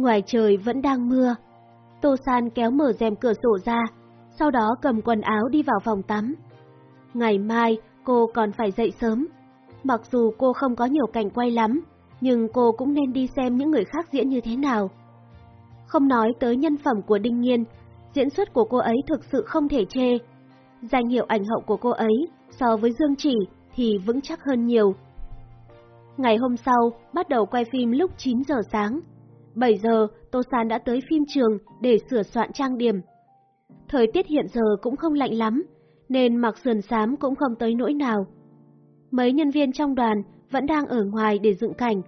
Ngoài trời vẫn đang mưa. Tô San kéo mở rèm cửa sổ ra, sau đó cầm quần áo đi vào phòng tắm. Ngày mai cô còn phải dậy sớm. Mặc dù cô không có nhiều cảnh quay lắm, nhưng cô cũng nên đi xem những người khác diễn như thế nào. Không nói tới nhân phẩm của Đinh Nhiên, diễn xuất của cô ấy thực sự không thể chê. Danh hiệu ảnh hậu của cô ấy so với Dương Chỉ thì vững chắc hơn nhiều. Ngày hôm sau, bắt đầu quay phim lúc 9 giờ sáng. 7 giờ, Tô San đã tới phim trường để sửa soạn trang điểm. Thời tiết hiện giờ cũng không lạnh lắm, nên mặc sườn xám cũng không tới nỗi nào. Mấy nhân viên trong đoàn vẫn đang ở ngoài để dựng cảnh,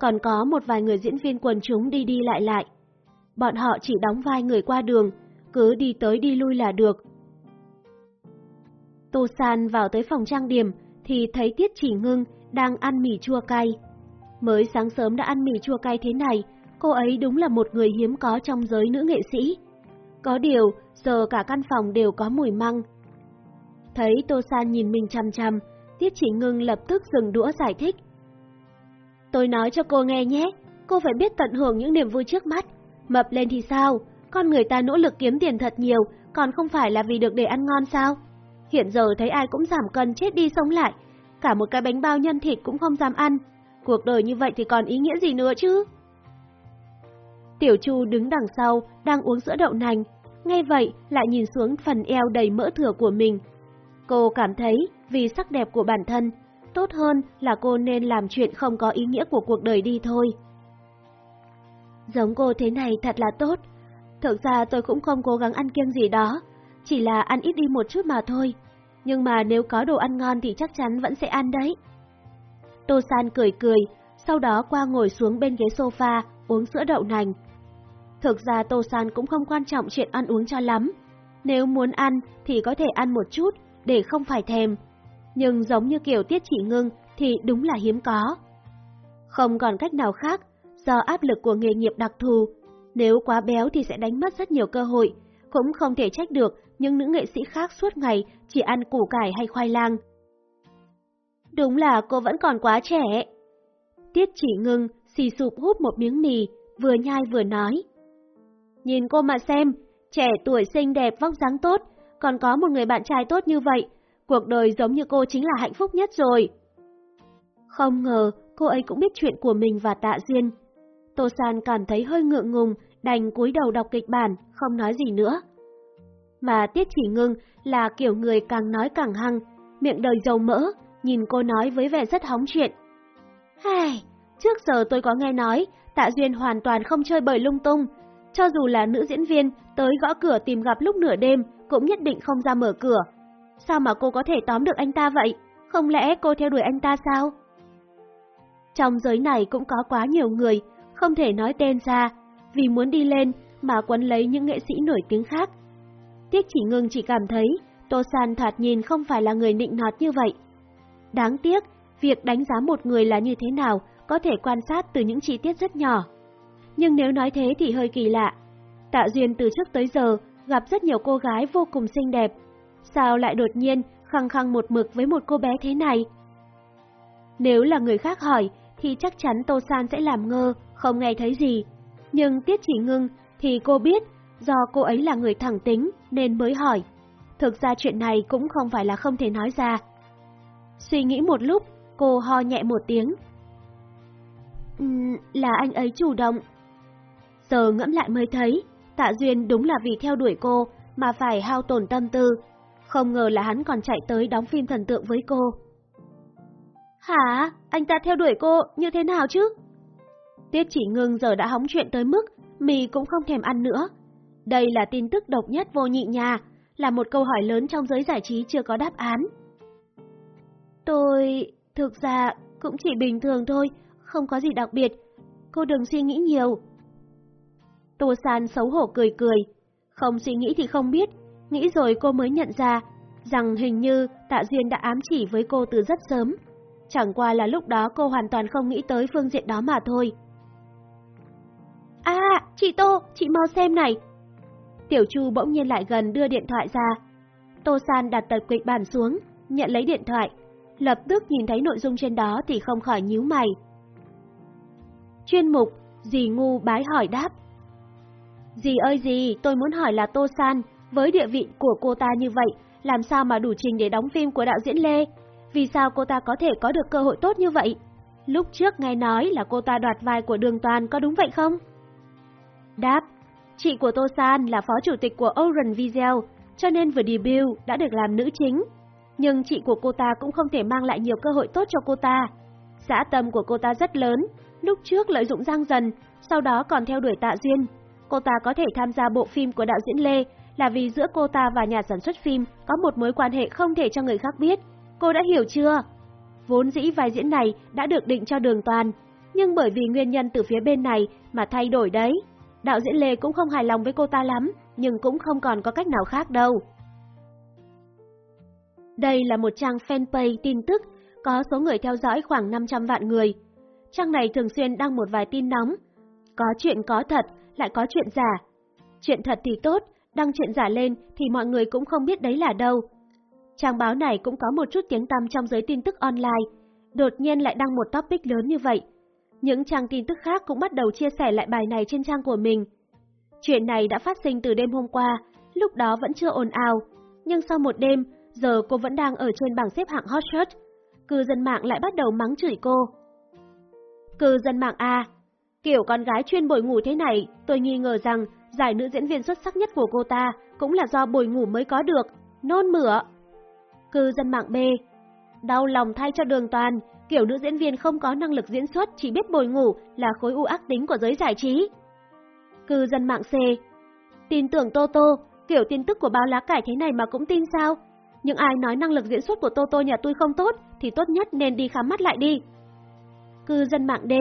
còn có một vài người diễn viên quần chúng đi đi lại lại. Bọn họ chỉ đóng vai người qua đường, cứ đi tới đi lui là được. Tô San vào tới phòng trang điểm thì thấy Tiết Chỉ Ngưng đang ăn mì chua cay. Mới sáng sớm đã ăn mì chua cay thế này, cô ấy đúng là một người hiếm có trong giới nữ nghệ sĩ. Có điều, giờ cả căn phòng đều có mùi măng. Thấy Tô San nhìn mình chăm chăm, Tiết Chỉ Ngưng lập tức dừng đũa giải thích. Tôi nói cho cô nghe nhé, cô phải biết tận hưởng những niềm vui trước mắt. Mập lên thì sao? Con người ta nỗ lực kiếm tiền thật nhiều, còn không phải là vì được để ăn ngon sao? Hiện giờ thấy ai cũng giảm cân chết đi sống lại, cả một cái bánh bao nhân thịt cũng không dám ăn. Cuộc đời như vậy thì còn ý nghĩa gì nữa chứ? Tiểu Chu đứng đằng sau, đang uống sữa đậu nành, nghe vậy lại nhìn xuống phần eo đầy mỡ thừa của mình. Cô cảm thấy vì sắc đẹp của bản thân, tốt hơn là cô nên làm chuyện không có ý nghĩa của cuộc đời đi thôi. Giống cô thế này thật là tốt. Thực ra tôi cũng không cố gắng ăn kiêng gì đó, chỉ là ăn ít đi một chút mà thôi. Nhưng mà nếu có đồ ăn ngon thì chắc chắn vẫn sẽ ăn đấy. Tô San cười cười, sau đó qua ngồi xuống bên ghế sofa, uống sữa đậu nành. Thực ra Tô San cũng không quan trọng chuyện ăn uống cho lắm. Nếu muốn ăn thì có thể ăn một chút để không phải thèm. Nhưng giống như kiểu tiết chỉ ngưng thì đúng là hiếm có. Không còn cách nào khác, do áp lực của nghề nghiệp đặc thù, nếu quá béo thì sẽ đánh mất rất nhiều cơ hội, cũng không thể trách được những nữ nghệ sĩ khác suốt ngày chỉ ăn củ cải hay khoai lang. Đúng là cô vẫn còn quá trẻ. Tiết chỉ ngưng, xì sụp hút một miếng mì, vừa nhai vừa nói. Nhìn cô mà xem, trẻ tuổi xinh đẹp vóc dáng tốt, còn có một người bạn trai tốt như vậy, cuộc đời giống như cô chính là hạnh phúc nhất rồi. Không ngờ cô ấy cũng biết chuyện của mình và Tạ Duyên. Tô San cảm thấy hơi ngượng ngùng, đành cúi đầu đọc kịch bản, không nói gì nữa. Mà Tiết Chỉ Ngưng là kiểu người càng nói càng hăng, miệng đời dầu mỡ, nhìn cô nói với vẻ rất hóng chuyện. Hài, trước giờ tôi có nghe nói, Tạ Duyên hoàn toàn không chơi bời lung tung. Cho dù là nữ diễn viên tới gõ cửa tìm gặp lúc nửa đêm, cũng nhất định không ra mở cửa. Sao mà cô có thể tóm được anh ta vậy? Không lẽ cô theo đuổi anh ta sao? Trong giới này cũng có quá nhiều người, không thể nói tên ra, vì muốn đi lên mà quấn lấy những nghệ sĩ nổi tiếng khác. Tiếc chỉ ngưng chỉ cảm thấy Tô San thoạt nhìn không phải là người nịnh nọt như vậy. Đáng tiếc, việc đánh giá một người là như thế nào có thể quan sát từ những chi tiết rất nhỏ. Nhưng nếu nói thế thì hơi kỳ lạ. Tạ Duyên từ trước tới giờ gặp rất nhiều cô gái vô cùng xinh đẹp. Sao lại đột nhiên khăng khăng một mực với một cô bé thế này? Nếu là người khác hỏi thì chắc chắn Tô San sẽ làm ngơ, không nghe thấy gì. Nhưng Tiết Chỉ Ngưng thì cô biết do cô ấy là người thẳng tính nên mới hỏi. Thực ra chuyện này cũng không phải là không thể nói ra. Suy nghĩ một lúc, cô ho nhẹ một tiếng. Uhm, là anh ấy chủ động. Giờ ngẫm lại mới thấy, Tạ Duyên đúng là vì theo đuổi cô mà phải hao tổn tâm tư. Không ngờ là hắn còn chạy tới đóng phim thần tượng với cô. Hả? Anh ta theo đuổi cô như thế nào chứ? Tiết chỉ ngưng giờ đã hóng chuyện tới mức mì cũng không thèm ăn nữa. Đây là tin tức độc nhất vô nhị nha, là một câu hỏi lớn trong giới giải trí chưa có đáp án. Tôi... thực ra cũng chỉ bình thường thôi, không có gì đặc biệt, cô đừng suy nghĩ nhiều. Tô San xấu hổ cười cười, không suy nghĩ thì không biết, nghĩ rồi cô mới nhận ra rằng hình như Tạ Duyên đã ám chỉ với cô từ rất sớm. Chẳng qua là lúc đó cô hoàn toàn không nghĩ tới phương diện đó mà thôi. À, chị Tô, chị mau xem này. Tiểu Chu bỗng nhiên lại gần đưa điện thoại ra. Tô San đặt tờ kịch bản xuống, nhận lấy điện thoại. Lập tức nhìn thấy nội dung trên đó thì không khỏi nhíu mày. Chuyên mục Dì ngu bái hỏi đáp. Dì ơi dì, tôi muốn hỏi là Tô San, với địa vị của cô ta như vậy, làm sao mà đủ trình để đóng phim của đạo diễn Lê? Vì sao cô ta có thể có được cơ hội tốt như vậy? Lúc trước nghe nói là cô ta đoạt vai của Đường Toàn có đúng vậy không? Đáp, chị của Tô San là phó chủ tịch của Oren Video, cho nên vừa debut đã được làm nữ chính. Nhưng chị của cô ta cũng không thể mang lại nhiều cơ hội tốt cho cô ta. Xã tâm của cô ta rất lớn, lúc trước lợi dụng Giang Dần, sau đó còn theo đuổi Tạ Duyên. Cô ta có thể tham gia bộ phim của đạo diễn Lê là vì giữa cô ta và nhà sản xuất phim có một mối quan hệ không thể cho người khác biết. Cô đã hiểu chưa? Vốn dĩ vai diễn này đã được định cho đường toàn, nhưng bởi vì nguyên nhân từ phía bên này mà thay đổi đấy. Đạo diễn Lê cũng không hài lòng với cô ta lắm, nhưng cũng không còn có cách nào khác đâu. Đây là một trang fanpage tin tức, có số người theo dõi khoảng 500 vạn người. Trang này thường xuyên đăng một vài tin nóng. Có chuyện có thật, lại có chuyện giả. Chuyện thật thì tốt, đăng chuyện giả lên thì mọi người cũng không biết đấy là đâu. Trang báo này cũng có một chút tiếng tăm trong giới tin tức online, đột nhiên lại đăng một topic lớn như vậy. Những trang tin tức khác cũng bắt đầu chia sẻ lại bài này trên trang của mình. Chuyện này đã phát sinh từ đêm hôm qua, lúc đó vẫn chưa ồn ào, nhưng sau một đêm, giờ cô vẫn đang ở trên bảng xếp hạng hot search. Cư dân mạng lại bắt đầu mắng chửi cô. Cư dân mạng A, kiểu con gái chuyên bồi ngủ thế này, tôi nghi ngờ rằng giải nữ diễn viên xuất sắc nhất của cô ta cũng là do bồi ngủ mới có được, nôn mửa. Cư dân mạng B, đau lòng thay cho đường toàn, kiểu nữ diễn viên không có năng lực diễn xuất chỉ biết bồi ngủ là khối u ác tính của giới giải trí. Cư dân mạng C, tin tưởng Tô Tô, kiểu tin tức của báo lá cải thế này mà cũng tin sao? những ai nói năng lực diễn xuất của Tô Tô nhà tôi không tốt thì tốt nhất nên đi khám mắt lại đi. Cư dân mạng D,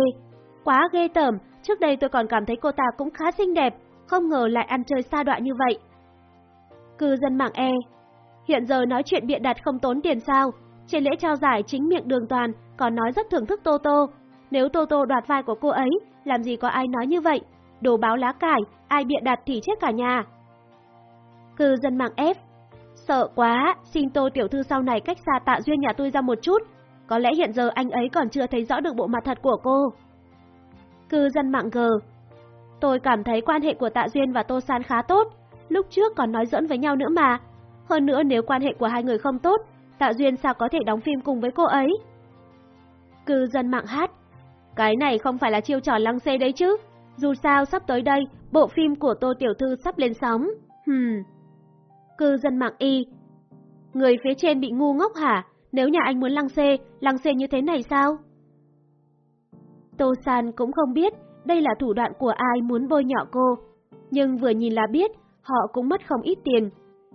quá ghê tởm, trước đây tôi còn cảm thấy cô ta cũng khá xinh đẹp, không ngờ lại ăn chơi xa đoạn như vậy. Cư dân mạng E, hiện giờ nói chuyện bịa đặt không tốn tiền sao? Trên lễ trao giải chính miệng đường toàn còn nói rất thưởng thức Tô Tô. Nếu Tô Tô đoạt vai của cô ấy, làm gì có ai nói như vậy? Đồ báo lá cải, ai bịa đặt thì chết cả nhà. Cư dân mạng F Sợ quá, xin Tô tiểu thư sau này cách xa tạ duyên nhà tôi ra một chút. Có lẽ hiện giờ anh ấy còn chưa thấy rõ được bộ mặt thật của cô. Cư dân mạng G Tôi cảm thấy quan hệ của Tạ Duyên và Tô San khá tốt, lúc trước còn nói giỡn với nhau nữa mà. Hơn nữa nếu quan hệ của hai người không tốt, Tạ Duyên sao có thể đóng phim cùng với cô ấy? Cư dân mạng hát Cái này không phải là chiêu trò lăng xê đấy chứ. Dù sao sắp tới đây, bộ phim của Tô Tiểu Thư sắp lên sóng. Hừm. Cư dân mạng y Người phía trên bị ngu ngốc hả? Nếu nhà anh muốn lăng xê, lăng xê như thế này sao? Tô San cũng không biết đây là thủ đoạn của ai muốn bôi nhọ cô. Nhưng vừa nhìn là biết, họ cũng mất không ít tiền.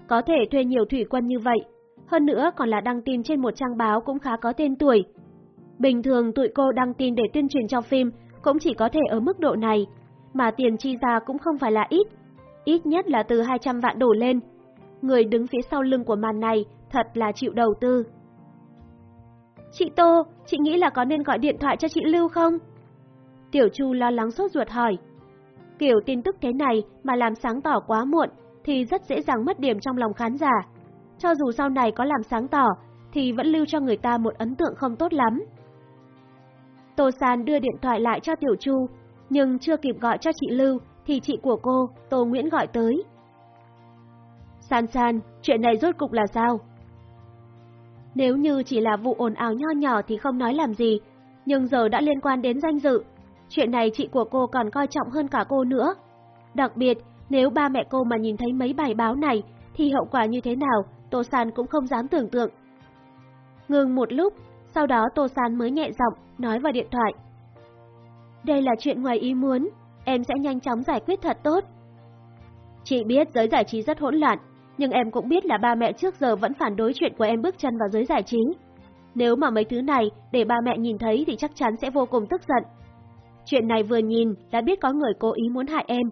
Có thể thuê nhiều thủy quân như vậy, hơn nữa còn là đăng tin trên một trang báo cũng khá có tên tuổi. Bình thường tụi cô đăng tin để tuyên truyền cho phim cũng chỉ có thể ở mức độ này, mà tiền chi ra cũng không phải là ít, ít nhất là từ 200 vạn đổ lên. Người đứng phía sau lưng của màn này thật là chịu đầu tư. Chị Tô, chị nghĩ là có nên gọi điện thoại cho chị Lưu không? Tiểu Chu lo lắng sốt ruột hỏi. Kiểu tin tức thế này mà làm sáng tỏ quá muộn thì rất dễ dàng mất điểm trong lòng khán giả. Cho dù sau này có làm sáng tỏ thì vẫn lưu cho người ta một ấn tượng không tốt lắm. Tô San đưa điện thoại lại cho Tiểu Chu, nhưng chưa kịp gọi cho chị Lưu thì chị của cô, Tô Nguyễn gọi tới. San San, chuyện này rốt cục là sao? Nếu như chỉ là vụ ồn ào nho nhỏ thì không nói làm gì, nhưng giờ đã liên quan đến danh dự, Chuyện này chị của cô còn coi trọng hơn cả cô nữa. Đặc biệt, nếu ba mẹ cô mà nhìn thấy mấy bài báo này, thì hậu quả như thế nào, Tô San cũng không dám tưởng tượng. Ngừng một lúc, sau đó Tô San mới nhẹ giọng nói vào điện thoại. Đây là chuyện ngoài ý muốn, em sẽ nhanh chóng giải quyết thật tốt. Chị biết giới giải trí rất hỗn loạn, nhưng em cũng biết là ba mẹ trước giờ vẫn phản đối chuyện của em bước chân vào giới giải trí. Nếu mà mấy thứ này để ba mẹ nhìn thấy thì chắc chắn sẽ vô cùng tức giận. Chuyện này vừa nhìn đã biết có người cố ý muốn hại em.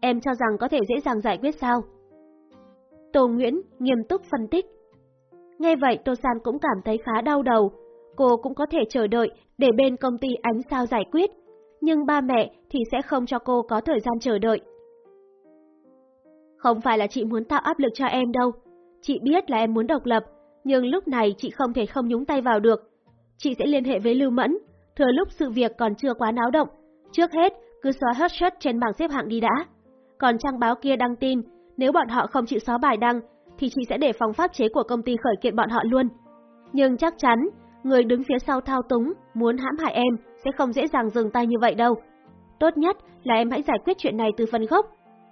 Em cho rằng có thể dễ dàng giải quyết sao? Tô Nguyễn nghiêm túc phân tích. Nghe vậy, Tô San cũng cảm thấy khá đau đầu. Cô cũng có thể chờ đợi để bên công ty ánh sao giải quyết. Nhưng ba mẹ thì sẽ không cho cô có thời gian chờ đợi. Không phải là chị muốn tạo áp lực cho em đâu. Chị biết là em muốn độc lập, nhưng lúc này chị không thể không nhúng tay vào được. Chị sẽ liên hệ với Lưu Mẫn, thừa lúc sự việc còn chưa quá náo động. Trước hết, cứ xóa hết shot trên bảng xếp hạng đi đã. Còn trang báo kia đăng tin, nếu bọn họ không chịu xóa bài đăng, thì chị sẽ để phòng pháp chế của công ty khởi kiện bọn họ luôn. Nhưng chắc chắn, người đứng phía sau thao túng, muốn hãm hại em, sẽ không dễ dàng dừng tay như vậy đâu. Tốt nhất là em hãy giải quyết chuyện này từ phần gốc.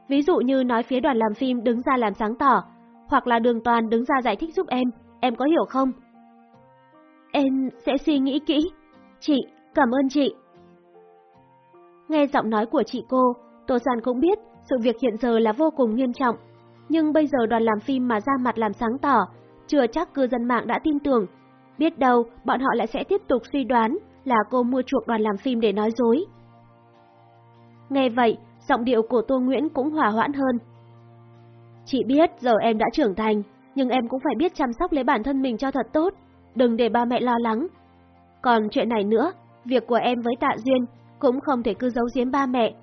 Ví dụ như nói phía đoàn làm phim đứng ra làm sáng tỏ, hoặc là đường toàn đứng ra giải thích giúp em, em có hiểu không? Em sẽ suy nghĩ kỹ. Chị, cảm ơn chị. Nghe giọng nói của chị cô, Tô San cũng biết sự việc hiện giờ là vô cùng nghiêm trọng. Nhưng bây giờ đoàn làm phim mà ra mặt làm sáng tỏ, chưa chắc cư dân mạng đã tin tưởng. Biết đâu bọn họ lại sẽ tiếp tục suy đoán là cô mua chuộc đoàn làm phim để nói dối. Nghe vậy, giọng điệu của Tô Nguyễn cũng hòa hoãn hơn. Chị biết giờ em đã trưởng thành, nhưng em cũng phải biết chăm sóc lấy bản thân mình cho thật tốt, đừng để ba mẹ lo lắng. Còn chuyện này nữa, việc của em với Tạ Duyên cũng không thể cứ giấu giếm ba mẹ.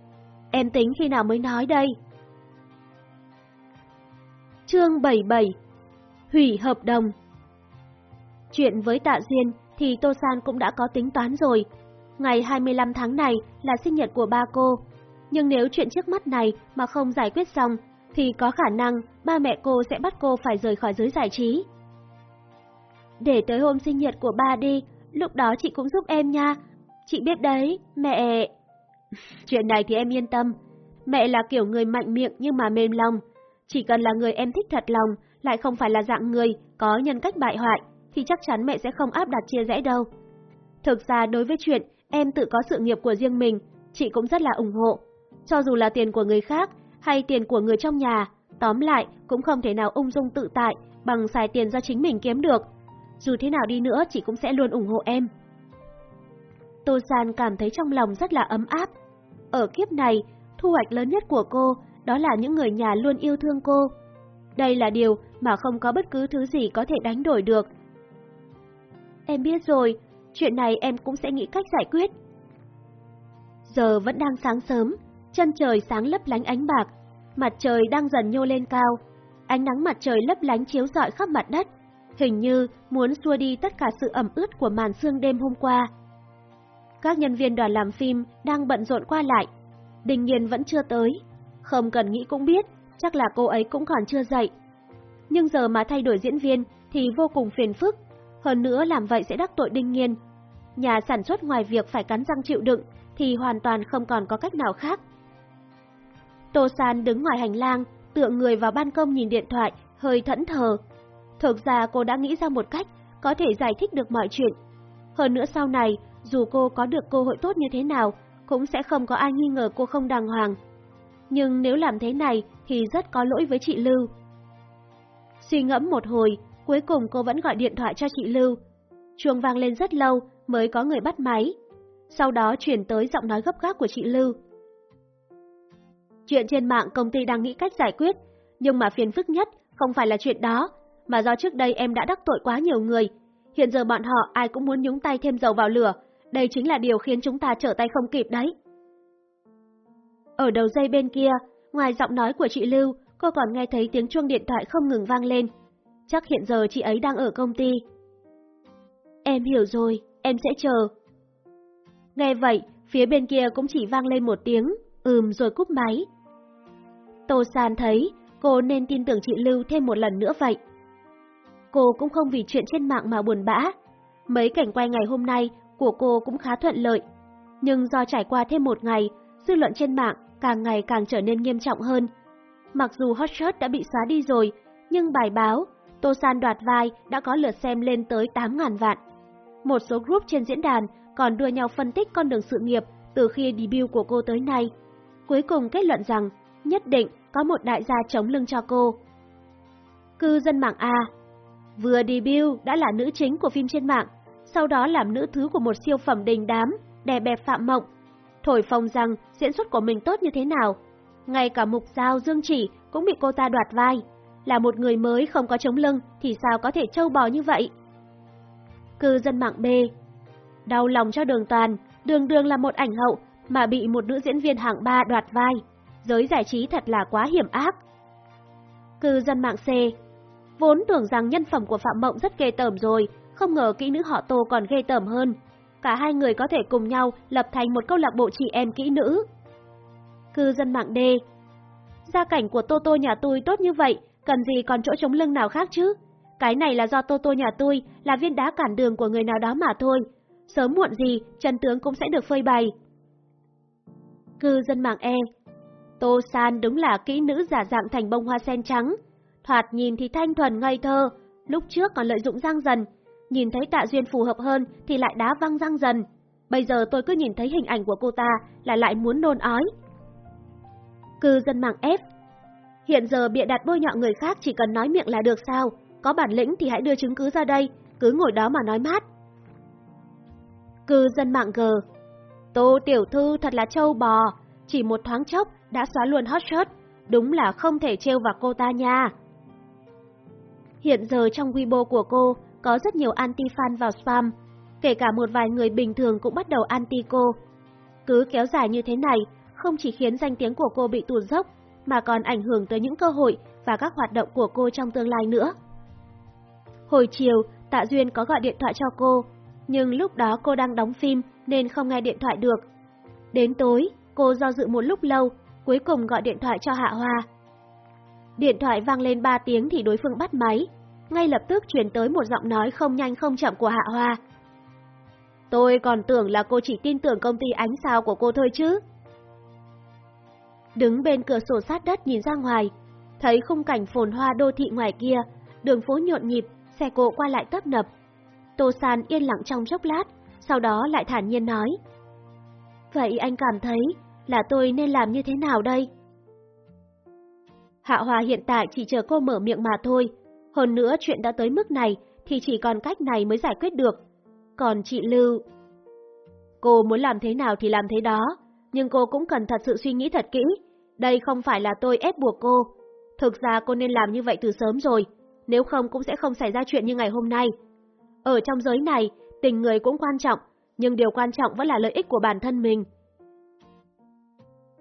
Em tính khi nào mới nói đây? Chương 77 Hủy hợp đồng Chuyện với Tạ Duyên thì Tô San cũng đã có tính toán rồi. Ngày 25 tháng này là sinh nhật của ba cô. Nhưng nếu chuyện trước mắt này mà không giải quyết xong, thì có khả năng ba mẹ cô sẽ bắt cô phải rời khỏi giới giải trí. Để tới hôm sinh nhật của ba đi, lúc đó chị cũng giúp em nha. Chị biết đấy, mẹ... Chuyện này thì em yên tâm. Mẹ là kiểu người mạnh miệng nhưng mà mềm lòng. Chỉ cần là người em thích thật lòng, lại không phải là dạng người có nhân cách bại hoại, thì chắc chắn mẹ sẽ không áp đặt chia rẽ đâu. Thực ra đối với chuyện em tự có sự nghiệp của riêng mình, chị cũng rất là ủng hộ. Cho dù là tiền của người khác hay tiền của người trong nhà, tóm lại cũng không thể nào ung dung tự tại bằng xài tiền do chính mình kiếm được. Dù thế nào đi nữa chị cũng sẽ luôn ủng hộ em. Tô San cảm thấy trong lòng rất là ấm áp. Ở kiếp này, thu hoạch lớn nhất của cô đó là những người nhà luôn yêu thương cô. Đây là điều mà không có bất cứ thứ gì có thể đánh đổi được. Em biết rồi, chuyện này em cũng sẽ nghĩ cách giải quyết. Giờ vẫn đang sáng sớm, chân trời sáng lấp lánh ánh bạc, mặt trời đang dần nhô lên cao. Ánh nắng mặt trời lấp lánh chiếu rọi khắp mặt đất, hình như muốn xua đi tất cả sự ẩm ướt của màn sương đêm hôm qua. Các nhân viên đoàn làm phim đang bận rộn qua lại, Đình Nhiên vẫn chưa tới. Không cần nghĩ cũng biết, chắc là cô ấy cũng còn chưa dậy. Nhưng giờ mà thay đổi diễn viên thì vô cùng phiền phức, hơn nữa làm vậy sẽ đắc tội Đinh Nghiên. Nhà sản xuất ngoài việc phải cắn răng chịu đựng thì hoàn toàn không còn có cách nào khác. Tô San đứng ngoài hành lang, tựa người vào ban công nhìn điện thoại, hơi thẫn thờ. Thực ra cô đã nghĩ ra một cách có thể giải thích được mọi chuyện. Hơn nữa sau này, dù cô có được cơ hội tốt như thế nào, cũng sẽ không có ai nghi ngờ cô không đàng hoàng. Nhưng nếu làm thế này thì rất có lỗi với chị Lưu. Suy ngẫm một hồi, cuối cùng cô vẫn gọi điện thoại cho chị Lưu. Chuông vang lên rất lâu mới có người bắt máy. Sau đó chuyển tới giọng nói gấp gáp của chị Lưu. Chuyện trên mạng công ty đang nghĩ cách giải quyết, nhưng mà phiền phức nhất không phải là chuyện đó, mà do trước đây em đã đắc tội quá nhiều người. Hiện giờ bọn họ ai cũng muốn nhúng tay thêm dầu vào lửa, đây chính là điều khiến chúng ta trở tay không kịp đấy. Ở đầu dây bên kia, ngoài giọng nói của chị Lưu, cô còn nghe thấy tiếng chuông điện thoại không ngừng vang lên. Chắc hiện giờ chị ấy đang ở công ty. Em hiểu rồi, em sẽ chờ. Nghe vậy, phía bên kia cũng chỉ vang lên một tiếng, ừm rồi cúp máy. Tô San thấy cô nên tin tưởng chị Lưu thêm một lần nữa vậy. Cô cũng không vì chuyện trên mạng mà buồn bã. Mấy cảnh quay ngày hôm nay của cô cũng khá thuận lợi. Nhưng do trải qua thêm một ngày, dư luận trên mạng càng ngày càng trở nên nghiêm trọng hơn. Mặc dù hot shot đã bị xóa đi rồi, nhưng bài báo Tô San đoạt vai đã có lượt xem lên tới 8.000 vạn. Một số group trên diễn đàn còn đưa nhau phân tích con đường sự nghiệp từ khi debut của cô tới nay. Cuối cùng kết luận rằng nhất định có một đại gia chống lưng cho cô. Cư dân mạng A Vừa debut đã là nữ chính của phim trên mạng, sau đó làm nữ thứ của một siêu phẩm đình đám, đè bẹp Phạm Mộng, thổi phồng rằng diễn xuất của mình tốt như thế nào. Ngay cả mục giao Dương Chỉ cũng bị cô ta đoạt vai. Là một người mới không có chống lưng thì sao có thể trâu bò như vậy? Cư dân mạng B Đau lòng cho đường toàn, đường đường là một ảnh hậu mà bị một nữ diễn viên hạng ba đoạt vai. Giới giải trí thật là quá hiểm ác. Cư dân mạng C Vốn tưởng rằng nhân phẩm của Phạm Mộng rất ghê tởm rồi, không ngờ kỹ nữ họ Tô còn ghê tởm hơn. Cả hai người có thể cùng nhau lập thành một câu lạc bộ chị em kỹ nữ. Cư dân mạng D. Gia cảnh của Tô Tô nhà tôi tốt như vậy, cần gì còn chỗ chống lưng nào khác chứ? Cái này là do Tô Tô nhà tôi là viên đá cản đường của người nào đó mà thôi. Sớm muộn gì, chân tướng cũng sẽ được phơi bày. Cư dân mạng E Tô San đúng là kỹ nữ giả dạng thành bông hoa sen trắng. Thoạt nhìn thì thanh thuần ngây thơ, lúc trước còn lợi dụng răng dần. Nhìn thấy tạ duyên phù hợp hơn thì lại đá văng răng dần. Bây giờ tôi cứ nhìn thấy hình ảnh của cô ta là lại muốn nôn ói. Cư dân mạng F Hiện giờ bịa đặt bôi nhọ người khác chỉ cần nói miệng là được sao? Có bản lĩnh thì hãy đưa chứng cứ ra đây, cứ ngồi đó mà nói mát. Cư dân mạng G Tô tiểu thư thật là trâu bò, chỉ một thoáng chốc đã xóa luôn hot shot, đúng là không thể trêu vào cô ta nha. Hiện giờ trong Weibo của cô có rất nhiều anti-fan vào spam, kể cả một vài người bình thường cũng bắt đầu anti cô. Cứ kéo dài như thế này, không chỉ khiến danh tiếng của cô bị tụt dốc, mà còn ảnh hưởng tới những cơ hội và các hoạt động của cô trong tương lai nữa. Hồi chiều, Tạ Duyên có gọi điện thoại cho cô, nhưng lúc đó cô đang đóng phim nên không nghe điện thoại được. Đến tối, cô do dự một lúc lâu, cuối cùng gọi điện thoại cho Hạ Hoa. Điện thoại vang lên 3 tiếng thì đối phương bắt máy, ngay lập tức truyền tới một giọng nói không nhanh không chậm của Hạ Hoa. Tôi còn tưởng là cô chỉ tin tưởng công ty ánh sao của cô thôi chứ. Đứng bên cửa sổ sát đất nhìn ra ngoài, thấy khung cảnh phồn hoa đô thị ngoài kia, đường phố nhộn nhịp, xe cộ qua lại tấp nập. Tô San yên lặng trong chốc lát, sau đó lại thản nhiên nói. Vậy anh cảm thấy là tôi nên làm như thế nào đây? Hạ Hòa hiện tại chỉ chờ cô mở miệng mà thôi, hơn nữa chuyện đã tới mức này thì chỉ còn cách này mới giải quyết được. Còn chị Lưu... Cô muốn làm thế nào thì làm thế đó, nhưng cô cũng cần thật sự suy nghĩ thật kỹ. Đây không phải là tôi ép buộc cô. Thực ra cô nên làm như vậy từ sớm rồi, nếu không cũng sẽ không xảy ra chuyện như ngày hôm nay. Ở trong giới này, tình người cũng quan trọng, nhưng điều quan trọng vẫn là lợi ích của bản thân mình.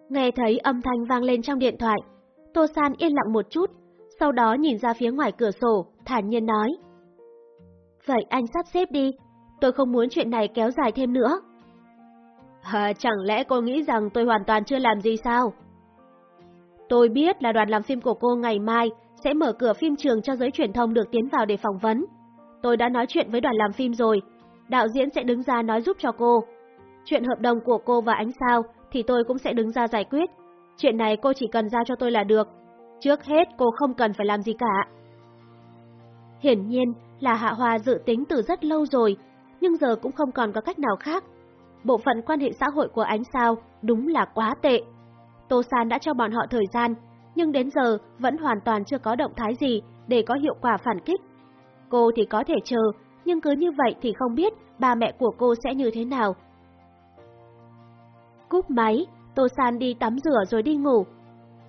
Nghe thấy âm thanh vang lên trong điện thoại, Tô San yên lặng một chút, sau đó nhìn ra phía ngoài cửa sổ, thản nhiên nói. Vậy anh sắp xếp đi, tôi không muốn chuyện này kéo dài thêm nữa. À, chẳng lẽ cô nghĩ rằng tôi hoàn toàn chưa làm gì sao? Tôi biết là đoàn làm phim của cô ngày mai sẽ mở cửa phim trường cho giới truyền thông được tiến vào để phỏng vấn. Tôi đã nói chuyện với đoàn làm phim rồi, đạo diễn sẽ đứng ra nói giúp cho cô. Chuyện hợp đồng của cô và ánh sao thì tôi cũng sẽ đứng ra giải quyết. Chuyện này cô chỉ cần giao cho tôi là được. Trước hết cô không cần phải làm gì cả. Hiển nhiên là Hạ Hoa dự tính từ rất lâu rồi, nhưng giờ cũng không còn có cách nào khác. Bộ phận quan hệ xã hội của ánh sao đúng là quá tệ. Tô San đã cho bọn họ thời gian, nhưng đến giờ vẫn hoàn toàn chưa có động thái gì để có hiệu quả phản kích. Cô thì có thể chờ, nhưng cứ như vậy thì không biết ba mẹ của cô sẽ như thế nào. Cúp máy, Tô San đi tắm rửa rồi đi ngủ.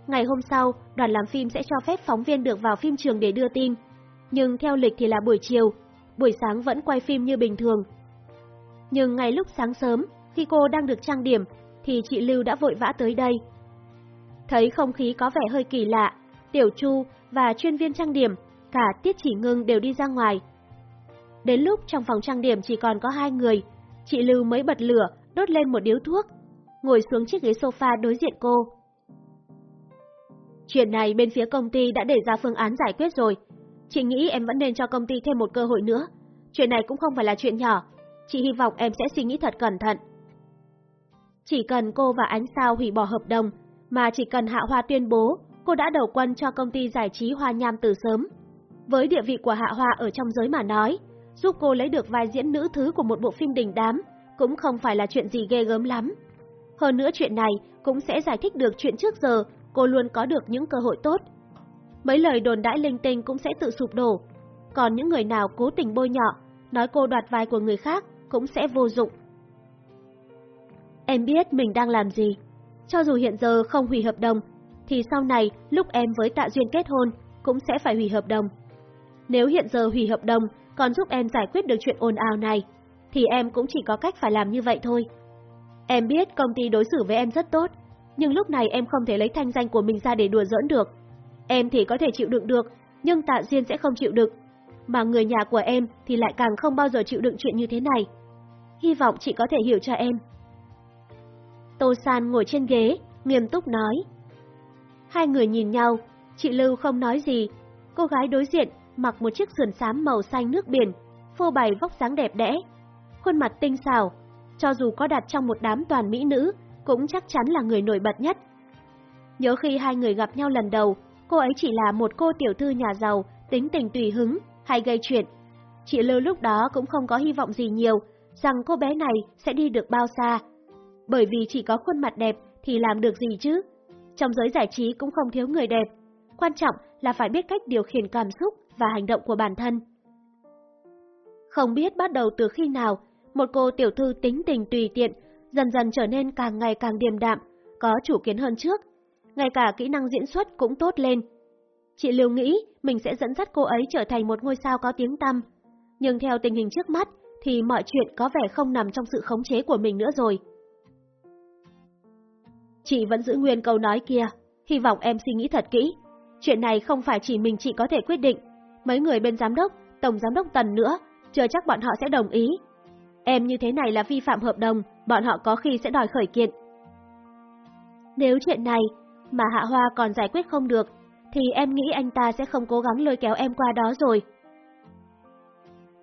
Ngày hôm sau, đoàn làm phim sẽ cho phép phóng viên được vào phim trường để đưa tin. Nhưng theo lịch thì là buổi chiều, buổi sáng vẫn quay phim như bình thường. Nhưng ngay lúc sáng sớm, khi cô đang được trang điểm, thì chị Lưu đã vội vã tới đây. Thấy không khí có vẻ hơi kỳ lạ, Tiểu Chu và chuyên viên trang điểm, cả Tiết Chỉ Ngưng đều đi ra ngoài. Đến lúc trong phòng trang điểm chỉ còn có hai người, chị Lưu mới bật lửa, đốt lên một điếu thuốc, ngồi xuống chiếc ghế sofa đối diện cô. Chuyện này bên phía công ty đã để ra phương án giải quyết rồi. Chị nghĩ em vẫn nên cho công ty thêm một cơ hội nữa. Chuyện này cũng không phải là chuyện nhỏ. Chị hy vọng em sẽ suy nghĩ thật cẩn thận. Chỉ cần cô và Ánh Sao hủy bỏ hợp đồng, mà chỉ cần Hạ Hoa tuyên bố cô đã đầu quân cho công ty giải trí Hoa Nham từ sớm. Với địa vị của Hạ Hoa ở trong giới mà nói, giúp cô lấy được vai diễn nữ thứ của một bộ phim đình đám cũng không phải là chuyện gì ghê gớm lắm. Hơn nữa chuyện này cũng sẽ giải thích được chuyện trước giờ cô luôn có được những cơ hội tốt. Mấy lời đồn đãi linh tinh cũng sẽ tự sụp đổ, còn những người nào cố tình bôi nhọ, nói cô đoạt vai của người khác cũng sẽ vô dụng. Em biết mình đang làm gì. Cho dù hiện giờ không hủy hợp đồng, thì sau này lúc em với Tạ Duyên kết hôn cũng sẽ phải hủy hợp đồng. Nếu hiện giờ hủy hợp đồng còn giúp em giải quyết được chuyện ồn ào này, thì em cũng chỉ có cách phải làm như vậy thôi. Em biết công ty đối xử với em rất tốt, nhưng lúc này em không thể lấy thanh danh của mình ra để đùa giỡn được. Em thì có thể chịu đựng được, nhưng Tạ Duyên sẽ không chịu đựng. Mà người nhà của em thì lại càng không bao giờ chịu đựng chuyện như thế này. Hy vọng chị có thể hiểu cho em. Tô San ngồi trên ghế, nghiêm túc nói. Hai người nhìn nhau, chị Lưu không nói gì. Cô gái đối diện mặc một chiếc sườn xám màu xanh nước biển, phô bày vóc dáng đẹp đẽ. Khuôn mặt tinh xảo, cho dù có đặt trong một đám toàn mỹ nữ, cũng chắc chắn là người nổi bật nhất. Nhớ khi hai người gặp nhau lần đầu, cô ấy chỉ là một cô tiểu thư nhà giàu, tính tình tùy hứng, hay gây chuyện. Chị Lưu lúc đó cũng không có hy vọng gì nhiều, rằng cô bé này sẽ đi được bao xa. Bởi vì chỉ có khuôn mặt đẹp thì làm được gì chứ? Trong giới giải trí cũng không thiếu người đẹp. Quan trọng là phải biết cách điều khiển cảm xúc và hành động của bản thân. Không biết bắt đầu từ khi nào, một cô tiểu thư tính tình tùy tiện, dần dần trở nên càng ngày càng điềm đạm, có chủ kiến hơn trước. Ngay cả kỹ năng diễn xuất cũng tốt lên. Chị Lưu nghĩ mình sẽ dẫn dắt cô ấy trở thành một ngôi sao có tiếng tăm. Nhưng theo tình hình trước mắt thì mọi chuyện có vẻ không nằm trong sự khống chế của mình nữa rồi. Chị vẫn giữ nguyên câu nói kia, hy vọng em suy nghĩ thật kỹ. Chuyện này không phải chỉ mình chị có thể quyết định, mấy người bên giám đốc, tổng giám đốc Tần nữa, chưa chắc bọn họ sẽ đồng ý. Em như thế này là vi phạm hợp đồng, bọn họ có khi sẽ đòi khởi kiện. Nếu chuyện này mà Hạ Hoa còn giải quyết không được, thì em nghĩ anh ta sẽ không cố gắng lôi kéo em qua đó rồi.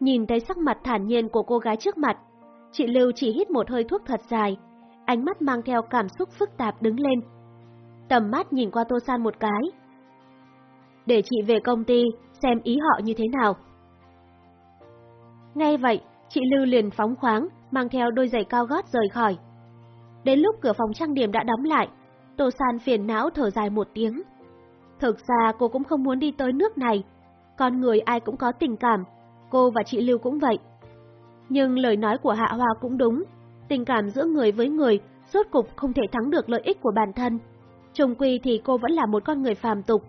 Nhìn thấy sắc mặt thản nhiên của cô gái trước mặt, chị Lưu chỉ hít một hơi thuốc thật dài, ánh mắt mang theo cảm xúc phức tạp đứng lên. Tầm mắt nhìn qua Tô San một cái. Để chị về công ty, xem ý họ như thế nào. Ngay vậy, chị Lưu liền phóng khoáng, mang theo đôi giày cao gót rời khỏi. Đến lúc cửa phòng trang điểm đã đóng lại, Tô San phiền não thở dài một tiếng. Thực ra cô cũng không muốn đi tới nước này. Con người ai cũng có tình cảm, cô và chị Lưu cũng vậy. Nhưng lời nói của Hạ Hoa cũng đúng, tình cảm giữa người với người rốt cục không thể thắng được lợi ích của bản thân. Trùng quy thì cô vẫn là một con người phàm tục.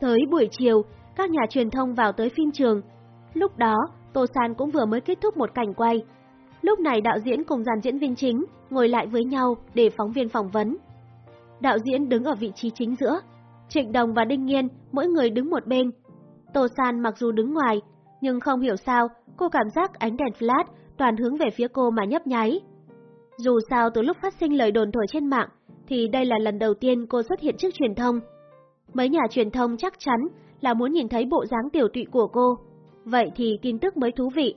Tới buổi chiều, các nhà truyền thông vào tới phim trường. Lúc đó, Tô San cũng vừa mới kết thúc một cảnh quay. Lúc này đạo diễn cùng dàn diễn viên chính ngồi lại với nhau để phóng viên phỏng vấn. Đạo diễn đứng ở vị trí chính giữa, Trịnh Đồng và Đinh Nghiên mỗi người đứng một bên. Tô San mặc dù đứng ngoài, nhưng không hiểu sao cô cảm giác ánh đèn flash toàn hướng về phía cô mà nhấp nháy. Dù sao từ lúc phát sinh lời đồn thổi trên mạng, thì đây là lần đầu tiên cô xuất hiện trước truyền thông. Mấy nhà truyền thông chắc chắn là muốn nhìn thấy bộ dáng tiểu tụy của cô, vậy thì tin tức mới thú vị.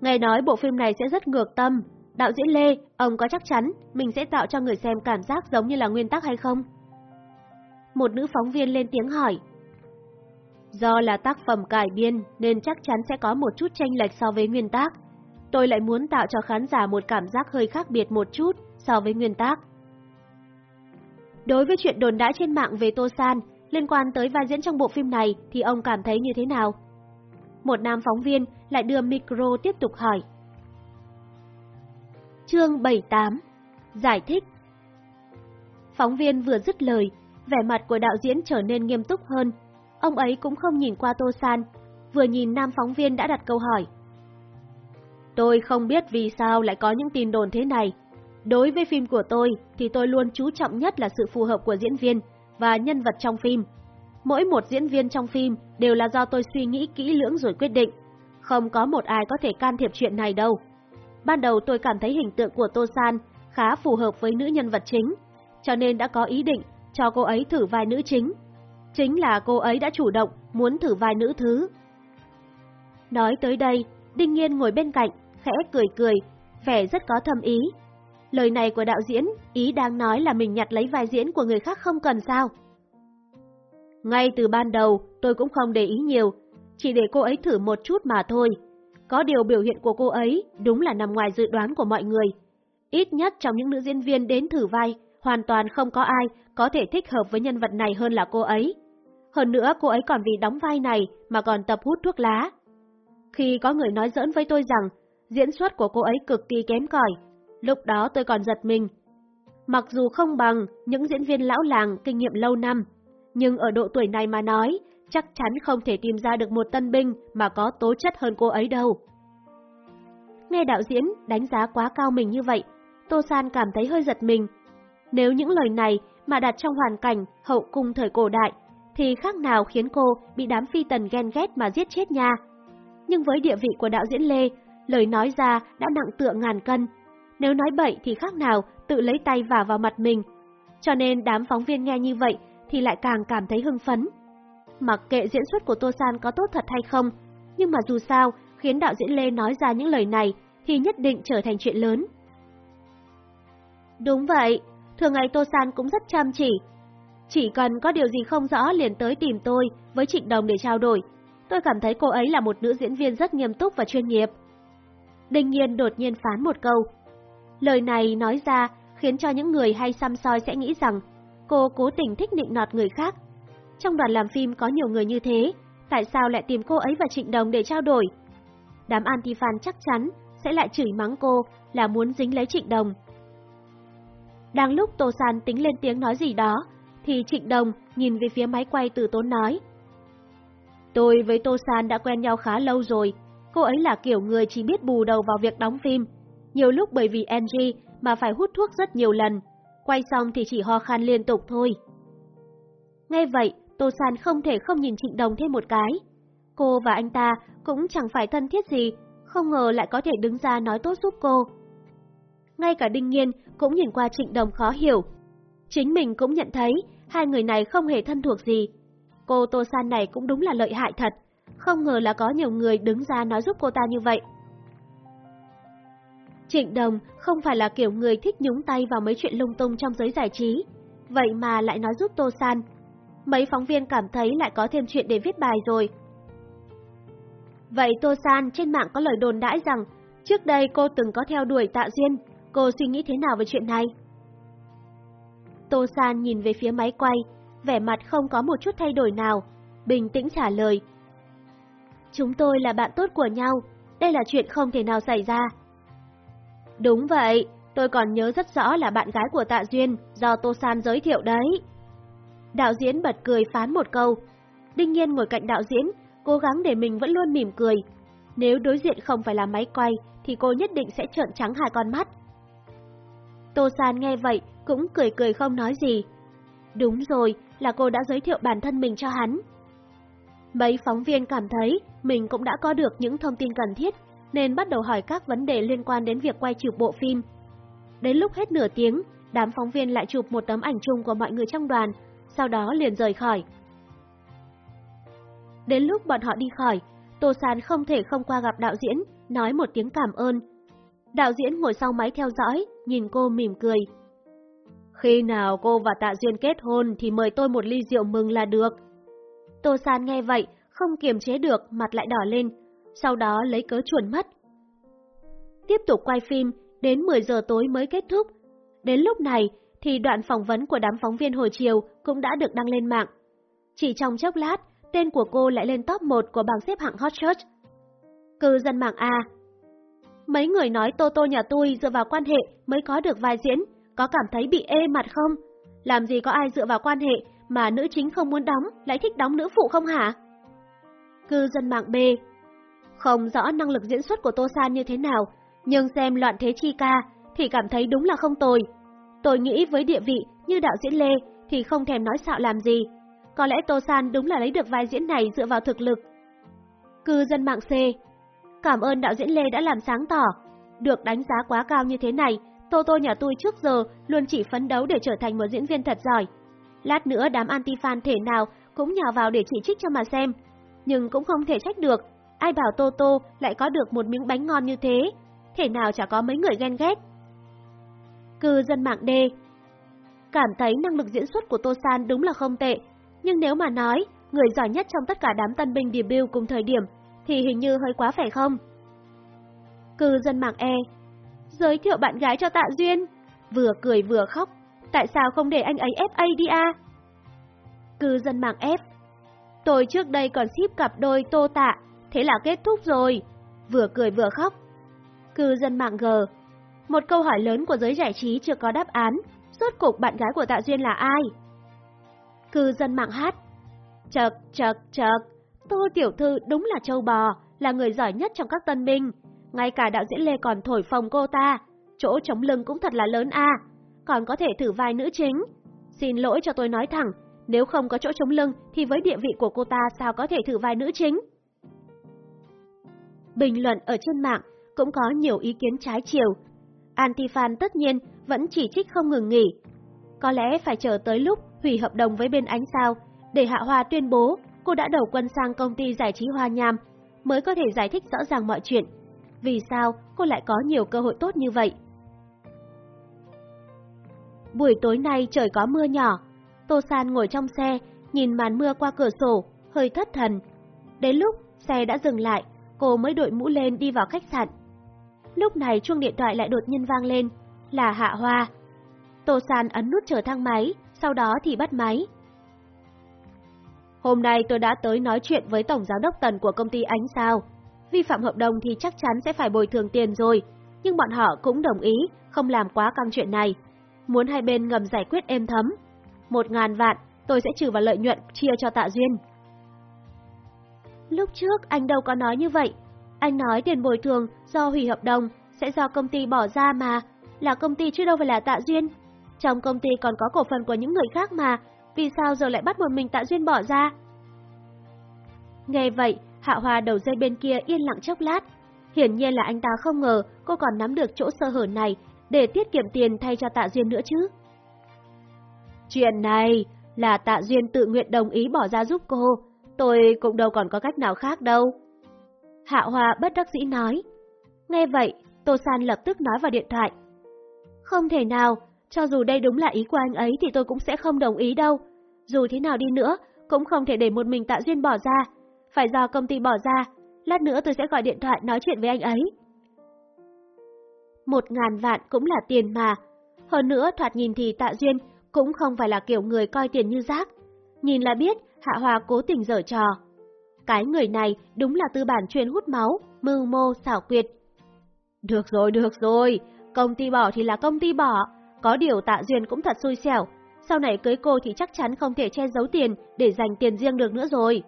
Nghe nói bộ phim này sẽ rất ngược tâm, đạo diễn Lê, ông có chắc chắn mình sẽ tạo cho người xem cảm giác giống như là nguyên tắc hay không? Một nữ phóng viên lên tiếng hỏi. Do là tác phẩm cải biên nên chắc chắn sẽ có một chút tranh lệch so với nguyên tác. Tôi lại muốn tạo cho khán giả một cảm giác hơi khác biệt một chút so với nguyên tác. Đối với chuyện đồn đãi trên mạng về Tô San liên quan tới vai diễn trong bộ phim này thì ông cảm thấy như thế nào? Một nam phóng viên lại đưa micro tiếp tục hỏi. Chương 78 Giải thích Phóng viên vừa dứt lời, vẻ mặt của đạo diễn trở nên nghiêm túc hơn, Ông ấy cũng không nhìn qua Tô San, vừa nhìn nam phóng viên đã đặt câu hỏi. Tôi không biết vì sao lại có những tin đồn thế này. Đối với phim của tôi thì tôi luôn chú trọng nhất là sự phù hợp của diễn viên và nhân vật trong phim. Mỗi một diễn viên trong phim đều là do tôi suy nghĩ kỹ lưỡng rồi quyết định. Không có một ai có thể can thiệp chuyện này đâu. Ban đầu tôi cảm thấy hình tượng của Tô San khá phù hợp với nữ nhân vật chính, cho nên đã có ý định cho cô ấy thử vai nữ chính Chính là cô ấy đã chủ động muốn thử vai nữ thứ. Nói tới đây, Đinh Nghiên ngồi bên cạnh, khẽ cười cười, vẻ rất có thâm ý. Lời này của đạo diễn, ý đang nói là mình nhặt lấy vai diễn của người khác không cần sao. Ngay từ ban đầu, tôi cũng không để ý nhiều, chỉ để cô ấy thử một chút mà thôi. Có điều biểu hiện của cô ấy đúng là nằm ngoài dự đoán của mọi người. Ít nhất trong những nữ diễn viên đến thử vai, hoàn toàn không có ai có thể thích hợp với nhân vật này hơn là cô ấy. Hơn nữa cô ấy còn vì đóng vai này mà còn tập hút thuốc lá. Khi có người nói giỡn với tôi rằng diễn xuất của cô ấy cực kỳ kém cỏi, lúc đó tôi còn giật mình. Mặc dù không bằng những diễn viên lão làng kinh nghiệm lâu năm, nhưng ở độ tuổi này mà nói, chắc chắn không thể tìm ra được một tân binh mà có tố chất hơn cô ấy đâu. Nghe đạo diễn đánh giá quá cao mình như vậy, Tô San cảm thấy hơi giật mình. Nếu những lời này mà đặt trong hoàn cảnh hậu cung thời cổ đại, thì khác nào khiến cô bị đám phi tần ghen ghét mà giết chết nha. Nhưng với địa vị của đạo diễn Lê, lời nói ra đã nặng tựa ngàn cân. Nếu nói bậy thì khác nào tự lấy tay vả vào mặt mình. Cho nên đám phóng viên nghe như vậy thì lại càng cảm thấy hưng phấn. Mặc kệ diễn xuất của Tô San có tốt thật hay không, nhưng mà dù sao, khiến đạo diễn Lê nói ra những lời này thì nhất định trở thành chuyện lớn. Đúng vậy, thường ngày Tô San cũng rất chăm chỉ. Chỉ cần có điều gì không rõ liền tới tìm tôi với Trịnh Đồng để trao đổi. Tôi cảm thấy cô ấy là một nữ diễn viên rất nghiêm túc và chuyên nghiệp. Đinh Nhiên đột nhiên phán một câu. Lời này nói ra khiến cho những người hay xăm soi sẽ nghĩ rằng cô cố tình thích nịnh nọt người khác. Trong đoàn làm phim có nhiều người như thế, tại sao lại tìm cô ấy và Trịnh Đồng để trao đổi? Đám anti-fan chắc chắn sẽ lại chửi mắng cô là muốn dính lấy Trịnh Đồng. Đang lúc Tô San tính lên tiếng nói gì đó, thì Trịnh Đồng nhìn về phía máy quay từ tốn nói. Tôi với Tô San đã quen nhau khá lâu rồi, cô ấy là kiểu người chỉ biết bù đầu vào việc đóng phim. Nhiều lúc bởi vì Angie mà phải hút thuốc rất nhiều lần, quay xong thì chỉ ho khan liên tục thôi. Nghe vậy, Tô San không thể không nhìn Trịnh Đồng thêm một cái. Cô và anh ta cũng chẳng phải thân thiết gì, không ngờ lại có thể đứng ra nói tốt giúp cô. Ngay cả Đinh Nghiên cũng nhìn qua Trịnh Đồng khó hiểu. Chính mình cũng nhận thấy hai người này không hề thân thuộc gì. Cô Tô San này cũng đúng là lợi hại thật, không ngờ là có nhiều người đứng ra nói giúp cô ta như vậy. Trịnh Đồng không phải là kiểu người thích nhúng tay vào mấy chuyện lung tung trong giới giải trí, vậy mà lại nói giúp Tô San. Mấy phóng viên cảm thấy lại có thêm chuyện để viết bài rồi. Vậy Tô San trên mạng có lời đồn đãi rằng trước đây cô từng có theo đuổi Tạ Duyên, cô suy nghĩ thế nào về chuyện này? Tô San nhìn về phía máy quay, vẻ mặt không có một chút thay đổi nào, bình tĩnh trả lời. Chúng tôi là bạn tốt của nhau, đây là chuyện không thể nào xảy ra. Đúng vậy, tôi còn nhớ rất rõ là bạn gái của Tạ Duyên, do Tô San giới thiệu đấy. Đạo diễn bật cười phán một câu. Đinh Nhiên ngồi cạnh đạo diễn, cố gắng để mình vẫn luôn mỉm cười. Nếu đối diện không phải là máy quay, thì cô nhất định sẽ trợn trắng hai con mắt. Tô San nghe vậy, cũng cười cười không nói gì. Đúng rồi, là cô đã giới thiệu bản thân mình cho hắn. Mấy phóng viên cảm thấy mình cũng đã có được những thông tin cần thiết, nên bắt đầu hỏi các vấn đề liên quan đến việc quay chụp bộ phim. Đến lúc hết nửa tiếng, đám phóng viên lại chụp một tấm ảnh chung của mọi người trong đoàn, sau đó liền rời khỏi. Đến lúc bọn họ đi khỏi, Tô San không thể không qua gặp đạo diễn, nói một tiếng cảm ơn. Đạo diễn ngồi sau máy theo dõi, nhìn cô mỉm cười. Khi nào cô và Tạ Duyên kết hôn thì mời tôi một ly rượu mừng là được. Tô San nghe vậy, không kiềm chế được, mặt lại đỏ lên, sau đó lấy cớ chuồn mất. Tiếp tục quay phim, đến 10 giờ tối mới kết thúc. Đến lúc này thì đoạn phỏng vấn của đám phóng viên hồi chiều cũng đã được đăng lên mạng. Chỉ trong chốc lát, tên của cô lại lên top 1 của bảng xếp hạng Hot Search. Cư dân mạng A Mấy người nói Tô Tô nhà tôi dựa vào quan hệ mới có được vai diễn, có cảm thấy bị ê mặt không? Làm gì có ai dựa vào quan hệ mà nữ chính không muốn đóng, lại thích đóng nữ phụ không hả? Cư dân mạng B không rõ năng lực diễn xuất của Tô San như thế nào, nhưng xem loạn thế chi ca thì cảm thấy đúng là không tồi. Tôi nghĩ với địa vị như đạo diễn Lê thì không thèm nói xạo làm gì. Có lẽ Tô San đúng là lấy được vai diễn này dựa vào thực lực. Cư dân mạng C Cảm ơn đạo diễn Lê đã làm sáng tỏ. Được đánh giá quá cao như thế này, Tô Tô nhà tôi trước giờ luôn chỉ phấn đấu để trở thành một diễn viên thật giỏi. Lát nữa đám anti-fan thể nào cũng nhào vào để chỉ trích cho mà xem. Nhưng cũng không thể trách được, ai bảo Tô Tô lại có được một miếng bánh ngon như thế, thể nào chả có mấy người ghen ghét. Cư dân mạng D. Cảm thấy năng lực diễn xuất của Tô San đúng là không tệ, nhưng nếu mà nói người giỏi nhất trong tất cả đám tân binh debut cùng thời điểm thì hình như hơi quá phải không? Cư dân mạng E. Giới thiệu bạn gái cho Tạ Duyên. Vừa cười vừa khóc. Tại sao không để anh ấy FA đi à? Cư dân mạng F. Tôi trước đây còn ship cặp đôi tô tạ. Thế là kết thúc rồi Vừa cười vừa khóc Cư dân mạng G Một câu hỏi lớn của giới giải trí chưa có đáp án Rốt cục bạn gái của Tạ Duyên là ai? Cư dân mạng H Chật chật chật Tô Tiểu Thư đúng là châu bò, là người giỏi nhất trong các tân binh. Ngay cả đạo diễn Lê còn thổi phồng cô ta, chỗ chống lưng cũng thật là lớn a, còn có thể thử vai nữ chính. Xin lỗi cho tôi nói thẳng, nếu không có chỗ chống lưng thì với địa vị của cô ta sao có thể thử vai nữ chính? Bình luận ở trên mạng cũng có nhiều ý kiến trái chiều. Antifan tất nhiên vẫn chỉ trích không ngừng nghỉ. Có lẽ phải chờ tới lúc hủy hợp đồng với bên ánh sao, để Hạ Hoa tuyên bố cô đã đầu quân sang công ty giải trí Hoa Nham, mới có thể giải thích rõ ràng mọi chuyện. Vì sao cô lại có nhiều cơ hội tốt như vậy? Buổi tối nay trời có mưa nhỏ, Tô San ngồi trong xe, nhìn màn mưa qua cửa sổ, hơi thất thần. Đến lúc xe đã dừng lại, cô mới đội mũ lên đi vào khách sạn. Lúc này chuông điện thoại lại đột nhiên vang lên, là Hạ Hoa. Tô San ấn nút chờ thang máy, sau đó thì bắt máy. Hôm nay tôi đã tới nói chuyện với Tổng Giám đốc Tần của công ty Ánh Sao. Vi phạm hợp đồng thì chắc chắn sẽ phải bồi thường tiền rồi, nhưng bọn họ cũng đồng ý không làm quá căng chuyện này. Muốn hai bên ngầm giải quyết êm thấm. Một ngàn vạn, tôi sẽ trừ vào lợi nhuận chia cho Tạ Duyên. Lúc trước anh đâu có nói như vậy. Anh nói tiền bồi thường do hủy hợp đồng sẽ do công ty bỏ ra mà, là công ty chứ đâu phải là Tạ Duyên. Trong công ty còn có cổ phần của những người khác mà, vì sao giờ lại bắt một mình Tạ Duyên bỏ ra? Nghe vậy, Hạ Hoa đầu dây bên kia yên lặng chốc lát. Hiển nhiên là anh ta không ngờ cô còn nắm được chỗ sơ hở này để tiết kiệm tiền thay cho Tạ Duyên nữa chứ. Chuyện này là Tạ Duyên tự nguyện đồng ý bỏ ra giúp cô, tôi cũng đâu còn có cách nào khác đâu. Hạ Hoa bất đắc dĩ nói. Nghe vậy, Tô San lập tức nói vào điện thoại. Không thể nào, cho dù đây đúng là ý của anh ấy thì tôi cũng sẽ không đồng ý đâu. Dù thế nào đi nữa, cũng không thể để một mình Tạ Duyên bỏ ra. Phải do công ty bỏ ra, lát nữa tôi sẽ gọi điện thoại nói chuyện với anh ấy. Một ngàn vạn cũng là tiền mà. Hơn nữa thoạt nhìn thì Tạ Duyên cũng không phải là kiểu người coi tiền như rác. Nhìn là biết Hạ Hòa cố tình dở trò. Cái người này đúng là tư bản chuyên hút máu, mưu mô, xảo quyệt. Được rồi, được rồi, công ty bỏ thì là công ty bỏ, có điều tạ duyên cũng thật xui xẻo, sau này cưới cô thì chắc chắn không thể che giấu tiền để dành tiền riêng được nữa rồi.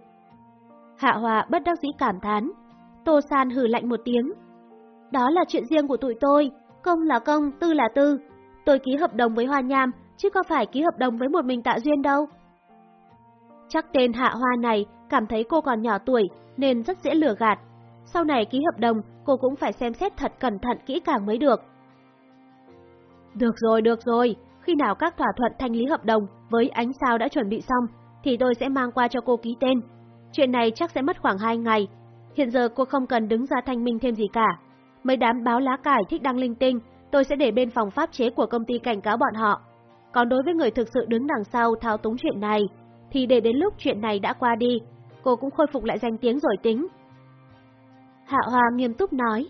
Hạ Hòa bất đắc dĩ cảm thán, Tô San hừ lạnh một tiếng. Đó là chuyện riêng của tụi tôi, công là công, tư là tư. Tôi ký hợp đồng với Hoa Nham, chứ có phải ký hợp đồng với một mình tạ duyên đâu. Chắc tên Hạ Hoa này cảm thấy cô còn nhỏ tuổi nên rất dễ lừa gạt. Sau này ký hợp đồng, cô cũng phải xem xét thật cẩn thận kỹ càng mới được. Được rồi, được rồi, khi nào các thỏa thuận thanh lý hợp đồng với ánh sao đã chuẩn bị xong, thì tôi sẽ mang qua cho cô ký tên. Chuyện này chắc sẽ mất khoảng 2 ngày. Hiện giờ cô không cần đứng ra thanh minh thêm gì cả. Mấy đám báo lá cải thích đăng linh tinh, tôi sẽ để bên phòng pháp chế của công ty cảnh cáo bọn họ. Còn đối với người thực sự đứng đằng sau thao túng chuyện này, thì để đến lúc chuyện này đã qua đi, cô cũng khôi phục lại danh tiếng rồi tính. Hạ Hoa nghiêm túc nói.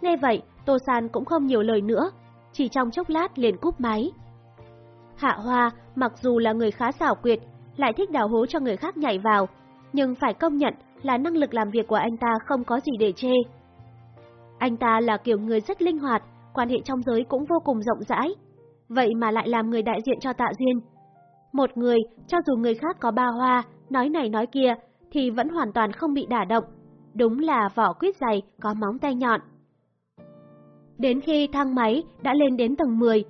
Nghe vậy, Tô San cũng không nhiều lời nữa, chỉ trong chốc lát liền cúp máy. Hạ Hoa, mặc dù là người khá xảo quyệt, lại thích đào hố cho người khác nhảy vào, nhưng phải công nhận là năng lực làm việc của anh ta không có gì để chê. Anh ta là kiểu người rất linh hoạt, quan hệ trong giới cũng vô cùng rộng rãi, vậy mà lại làm người đại diện cho Tạ Duyên. Một người, cho dù người khác có ba hoa, nói này nói kia, thì vẫn hoàn toàn không bị đả động. Đúng là vỏ quyết dày, có móng tay nhọn. Đến khi thang máy đã lên đến tầng 10,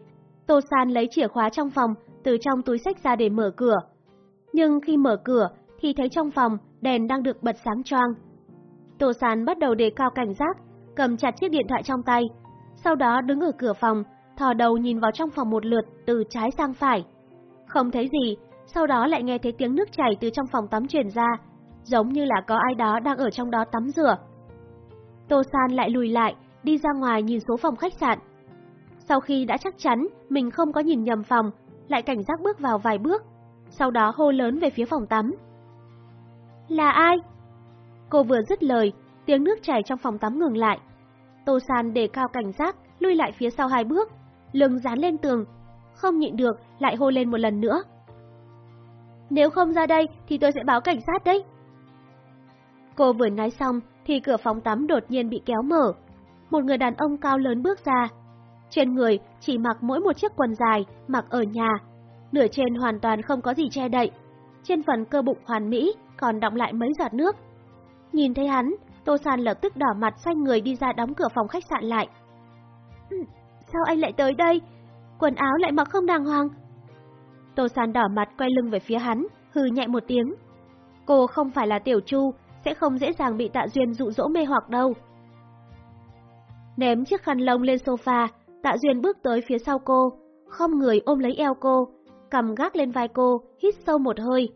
Tô San lấy chìa khóa trong phòng từ trong túi sách ra để mở cửa. Nhưng khi mở cửa thì thấy trong phòng đèn đang được bật sáng choang. Tô San bắt đầu đề cao cảnh giác, cầm chặt chiếc điện thoại trong tay, sau đó đứng ở cửa phòng, thò đầu nhìn vào trong phòng một lượt từ trái sang phải. Không thấy gì, sau đó lại nghe thấy tiếng nước chảy từ trong phòng tắm truyền ra, giống như là có ai đó đang ở trong đó tắm rửa. Tô San lại lùi lại, đi ra ngoài nhìn số phòng khách sạn. Sau khi đã chắc chắn mình không có nhìn nhầm phòng, lại cảnh giác bước vào vài bước, sau đó hô lớn về phía phòng tắm. Là ai? Cô vừa dứt lời, tiếng nước chảy trong phòng tắm ngừng lại. Tô San đề cao cảnh giác, lui lại phía sau hai bước, lưng dán lên tường, không nhịn được lại hô lên một lần nữa. Nếu không ra đây thì tôi sẽ báo cảnh sát đấy. Cô vừa nói xong thì cửa phòng tắm đột nhiên bị kéo mở. Một người đàn ông cao lớn bước ra. Trên người chỉ mặc mỗi một chiếc quần dài mặc ở nhà. Nửa trên hoàn toàn không có gì che đậy. Trên phần cơ bụng hoàn mỹ còn đọng lại mấy giọt nước. Nhìn thấy hắn, Tô San lập tức đỏ mặt xoay người đi ra đóng cửa phòng khách sạn lại. Sao anh lại tới đây? Quần áo lại mặc không đàng hoàng. Tô San đỏ mặt quay lưng về phía hắn, hừ nhẹ một tiếng. Cô không phải là tiểu chu, sẽ không dễ dàng bị tạ duyên dụ dỗ mê hoặc đâu. Ném chiếc khăn lông lên sofa, Tạ Duyên bước tới phía sau cô, không người ôm lấy eo cô, cầm gác lên vai cô, hít sâu một hơi.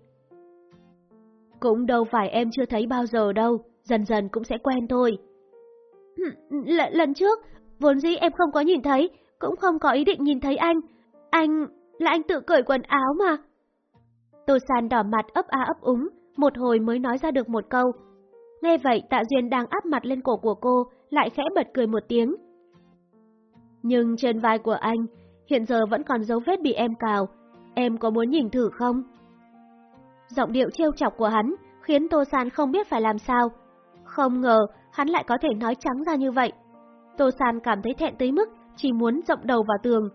Cũng đâu phải em chưa thấy bao giờ đâu, dần dần cũng sẽ quen thôi. L lần trước, vốn dĩ em không có nhìn thấy, cũng không có ý định nhìn thấy anh. Anh, là anh tự cởi quần áo mà. Tô San đỏ mặt ấp a ấp úng, một hồi mới nói ra được một câu. Nghe vậy Tạ Duyên đang áp mặt lên cổ của cô, lại khẽ bật cười một tiếng. Nhưng trên vai của anh, hiện giờ vẫn còn dấu vết bị em cào, em có muốn nhìn thử không? Giọng điệu trêu chọc của hắn khiến Tô San không biết phải làm sao. Không ngờ hắn lại có thể nói trắng ra như vậy. Tô San cảm thấy thẹn tới mức chỉ muốn dậm đầu vào tường.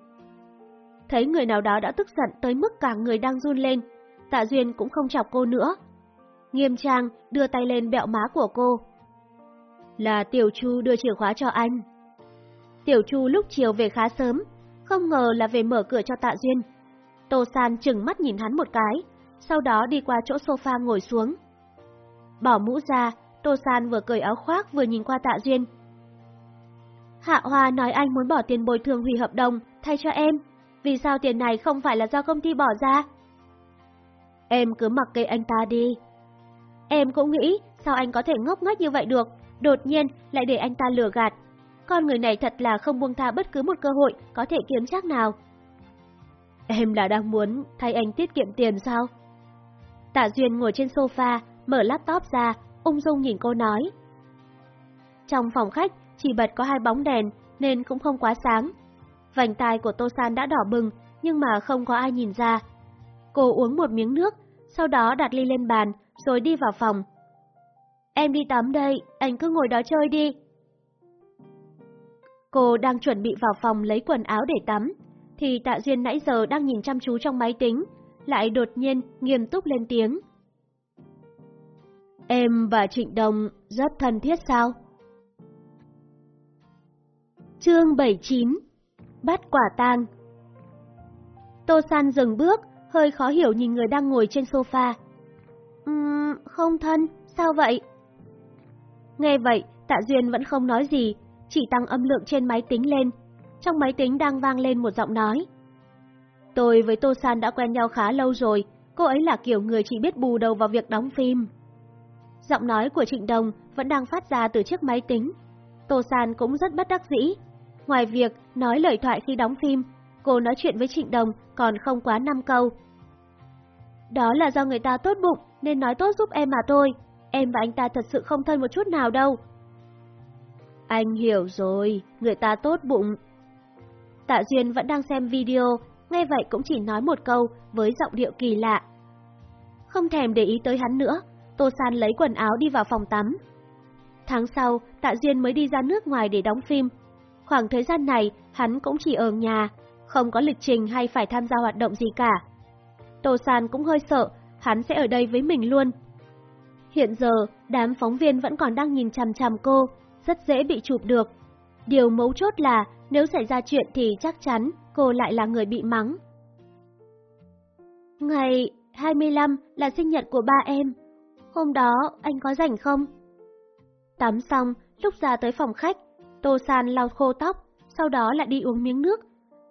Thấy người nào đó đã tức giận tới mức cả người đang run lên, Tạ Duyên cũng không chọc cô nữa. Nghiêm trang đưa tay lên bẹo má của cô. Là Tiểu Chu đưa chìa khóa cho anh. Tiểu Chu lúc chiều về khá sớm, không ngờ là về mở cửa cho Tạ Duyên. Tô San chừng mắt nhìn hắn một cái, sau đó đi qua chỗ sofa ngồi xuống. Bỏ mũ ra, Tô San vừa cởi áo khoác vừa nhìn qua Tạ Duyên. Hạ Hoa nói anh muốn bỏ tiền bồi thường hủy hợp đồng thay cho em. Vì sao tiền này không phải là do công ty bỏ ra? Em cứ mặc kệ anh ta đi. Em cũng nghĩ sao anh có thể ngốc nghếch như vậy được, đột nhiên lại để anh ta lừa gạt. Con người này thật là không buông tha bất cứ một cơ hội có thể kiếm chắc nào. Em là đang muốn thay anh tiết kiệm tiền sao? Tạ Duyên ngồi trên sofa, mở laptop ra, ung dung nhìn cô nói. Trong phòng khách chỉ bật có hai bóng đèn nên cũng không quá sáng. Vành tai của Tô San đã đỏ bừng nhưng mà không có ai nhìn ra. Cô uống một miếng nước, sau đó đặt ly lên bàn rồi đi vào phòng. Em đi tắm đây, anh cứ ngồi đó chơi đi. Cô đang chuẩn bị vào phòng lấy quần áo để tắm, thì Tạ Duyên nãy giờ đang nhìn chăm chú trong máy tính, lại đột nhiên nghiêm túc lên tiếng. Em và Trịnh Đồng rất thân thiết sao? Chương 79 Bắt quả tang Tô San dừng bước, hơi khó hiểu nhìn người đang ngồi trên sofa. Uhm, không thân, sao vậy? Nghe vậy, Tạ Duyên vẫn không nói gì, chỉ tăng âm lượng trên máy tính lên. Trong máy tính đang vang lên một giọng nói. Tôi với Tô San đã quen nhau khá lâu rồi, cô ấy là kiểu người chỉ biết bù đầu vào việc đóng phim. Giọng nói của Trịnh Đồng vẫn đang phát ra từ chiếc máy tính. Tô San cũng rất bất đắc dĩ. Ngoài việc nói lời thoại khi đóng phim, cô nói chuyện với Trịnh Đồng còn không quá 5 câu. Đó là do người ta tốt bụng nên nói tốt giúp em mà thôi. Em và anh ta thật sự không thân một chút nào đâu. Anh hiểu rồi, người ta tốt bụng. Tạ Duyên vẫn đang xem video, nghe vậy cũng chỉ nói một câu với giọng điệu kỳ lạ. Không thèm để ý tới hắn nữa, Tô San lấy quần áo đi vào phòng tắm. Tháng sau, Tạ Duyên mới đi ra nước ngoài để đóng phim. Khoảng thời gian này, hắn cũng chỉ ở nhà, không có lịch trình hay phải tham gia hoạt động gì cả. Tô San cũng hơi sợ, hắn sẽ ở đây với mình luôn. Hiện giờ, đám phóng viên vẫn còn đang nhìn chằm chằm cô, rất dễ bị chụp được. Điều mấu chốt là nếu xảy ra chuyện thì chắc chắn cô lại là người bị mắng. Ngày 25 là sinh nhật của ba em. Hôm đó anh có rảnh không? Tắm xong, lúc ra tới phòng khách, Tô San lau khô tóc, sau đó lại đi uống miếng nước,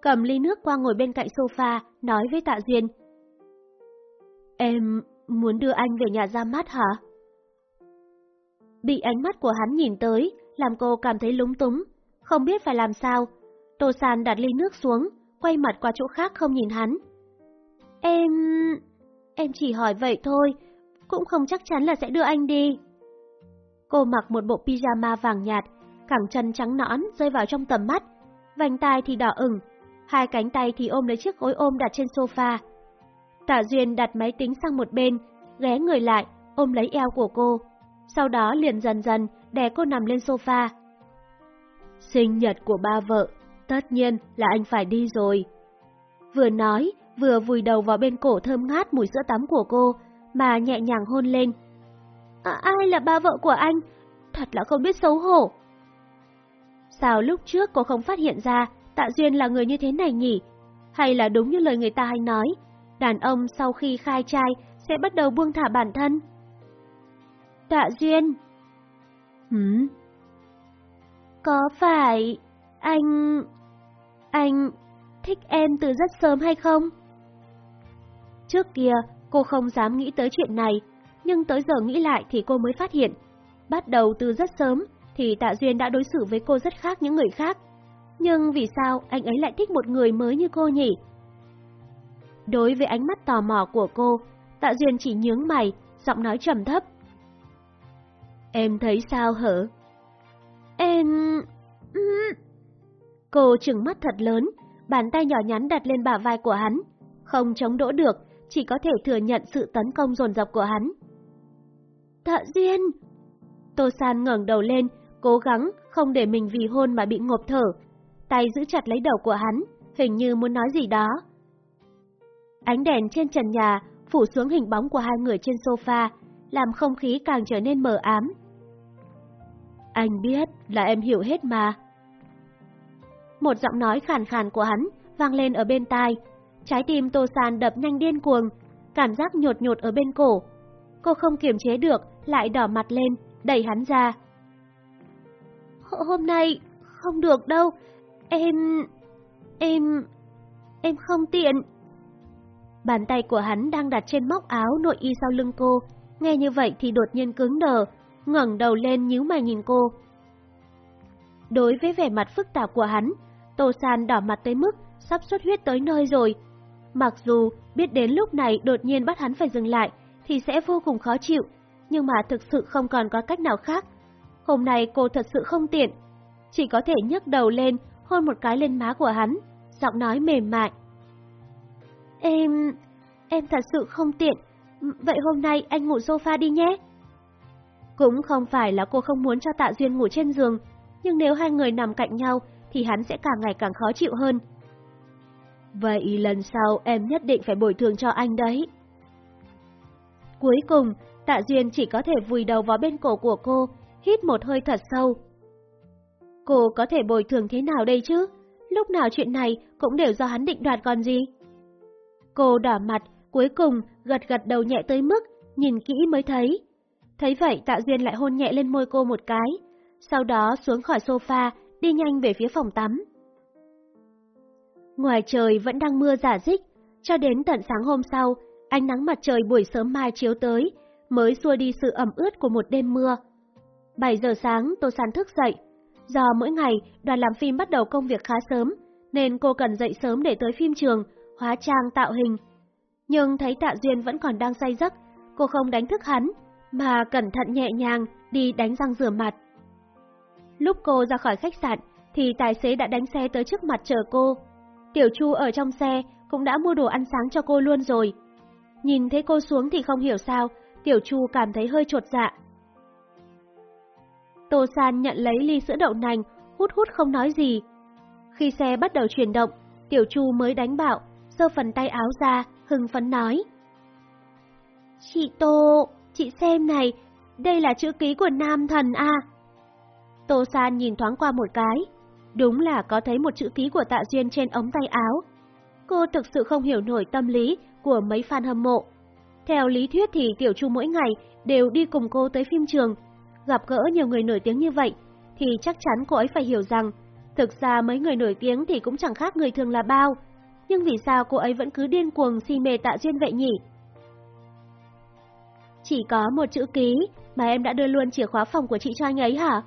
cầm ly nước qua ngồi bên cạnh sofa, nói với Tạ Duyên. Em muốn đưa anh về nhà ra mắt hả? Bị ánh mắt của hắn nhìn tới, làm cô cảm thấy lúng túng, không biết phải làm sao. Tô San đặt ly nước xuống, quay mặt qua chỗ khác không nhìn hắn. Em... em chỉ hỏi vậy thôi, cũng không chắc chắn là sẽ đưa anh đi. Cô mặc một bộ pyjama vàng nhạt, cẳng chân trắng nõn rơi vào trong tầm mắt, vành tai thì đỏ ửng, hai cánh tay thì ôm lấy chiếc gối ôm đặt trên sofa. Tạ Duyên đặt máy tính sang một bên, ghé người lại, ôm lấy eo của cô, sau đó liền dần dần đè cô nằm lên sofa. Sinh nhật của ba vợ, tất nhiên là anh phải đi rồi. Vừa nói, vừa vùi đầu vào bên cổ thơm ngát mùi sữa tắm của cô, mà nhẹ nhàng hôn lên. À, ai là ba vợ của anh? Thật là không biết xấu hổ. Sao lúc trước cô không phát hiện ra Tạ Duyên là người như thế này nhỉ? Hay là đúng như lời người ta hay nói, đàn ông sau khi khai trai sẽ bắt đầu buông thả bản thân? Tạ Duyên Hửm? Có phải anh... anh thích em từ rất sớm hay không? Trước kia, cô không dám nghĩ tới chuyện này, nhưng tới giờ nghĩ lại thì cô mới phát hiện. Bắt đầu từ rất sớm thì Tạ Duyên đã đối xử với cô rất khác những người khác. Nhưng vì sao anh ấy lại thích một người mới như cô nhỉ? Đối với ánh mắt tò mò của cô, Tạ Duyên chỉ nhướng mày, giọng nói trầm thấp. Em thấy sao hở? Em... Cô trừng mắt thật lớn, bàn tay nhỏ nhắn đặt lên bả vai của hắn. Không chống đỡ được, chỉ có thể thừa nhận sự tấn công dồn dập của hắn. Tạ Duyên! Tô San ngẩng đầu lên, cố gắng không để mình vì hôn mà bị ngộp thở. Tay giữ chặt lấy đầu của hắn, hình như muốn nói gì đó. Ánh đèn trên trần nhà phủ xuống hình bóng của hai người trên sofa, làm không khí càng trở nên mờ ám. Anh biết là em hiểu hết mà. Một giọng nói khàn khàn của hắn vang lên ở bên tai. Trái tim Tô San đập nhanh điên cuồng, cảm giác nhột nhột ở bên cổ. Cô không kiềm chế được, lại đỏ mặt lên, đẩy hắn ra. Hôm nay không được đâu, em... em... em không tiện. Bàn tay của hắn đang đặt trên móc áo nội y sau lưng cô, nghe như vậy thì đột nhiên cứng đờ, ngẩng đầu lên nhíu mày nhìn cô. Đối với vẻ mặt phức tạp của hắn, Tô San đỏ mặt tới mức sắp xuất huyết tới nơi rồi. Mặc dù biết đến lúc này đột nhiên bắt hắn phải dừng lại thì sẽ vô cùng khó chịu, nhưng mà thực sự không còn có cách nào khác. Hôm nay cô thật sự không tiện, chỉ có thể nhấc đầu lên hôn một cái lên má của hắn, giọng nói mềm mại. Em... em thật sự không tiện, vậy hôm nay anh ngủ sofa đi nhé. Cũng không phải là cô không muốn cho Tạ Duyên ngủ trên giường, nhưng nếu hai người nằm cạnh nhau thì hắn sẽ càng ngày càng khó chịu hơn. Vậy lần sau em nhất định phải bồi thường cho anh đấy. Cuối cùng, Tạ Duyên chỉ có thể vùi đầu vào bên cổ của cô, hít một hơi thật sâu. Cô có thể bồi thường thế nào đây chứ? Lúc nào chuyện này cũng đều do hắn định đoạt còn gì? Cô đỏ mặt, cuối cùng gật gật đầu nhẹ tới mức, nhìn kỹ mới thấy. Thấy vậy Tạ Duyên lại hôn nhẹ lên môi cô một cái, sau đó xuống khỏi sofa, đi nhanh về phía phòng tắm. Ngoài trời vẫn đang mưa giả dích, cho đến tận sáng hôm sau, ánh nắng mặt trời buổi sớm mai chiếu tới, mới xua đi sự ẩm ướt của một đêm mưa. 7 giờ sáng, Tô San thức dậy. Do mỗi ngày, đoàn làm phim bắt đầu công việc khá sớm, nên cô cần dậy sớm để tới phim trường, hóa trang tạo hình. Nhưng thấy Tạ Duyên vẫn còn đang say giấc, cô không đánh thức hắn, mà cẩn thận nhẹ nhàng đi đánh răng rửa mặt. Lúc cô ra khỏi khách sạn thì tài xế đã đánh xe tới trước mặt chờ cô. Tiểu Chu ở trong xe cũng đã mua đồ ăn sáng cho cô luôn rồi. Nhìn thấy cô xuống thì không hiểu sao, Tiểu Chu cảm thấy hơi trột dạ. Tô San nhận lấy ly sữa đậu nành, hút hút không nói gì. Khi xe bắt đầu chuyển động, Tiểu Chu mới đánh bạo, giơ phần tay áo ra, hưng phấn nói. Chị Tô, chị xem này, đây là chữ ký của nam thần à. Tô San nhìn thoáng qua một cái, đúng là có thấy một chữ ký của Tạ Duyên trên ống tay áo. Cô thực sự không hiểu nổi tâm lý của mấy fan hâm mộ. Theo lý thuyết thì Tiểu Chu mỗi ngày đều đi cùng cô tới phim trường. Gặp gỡ nhiều người nổi tiếng như vậy, thì chắc chắn cô ấy phải hiểu rằng, thực ra mấy người nổi tiếng thì cũng chẳng khác người thường là bao. Nhưng vì sao cô ấy vẫn cứ điên cuồng si mê Tạ Duyên vậy nhỉ? Chỉ có một chữ ký mà em đã đưa luôn chìa khóa phòng của chị cho anh ấy hả?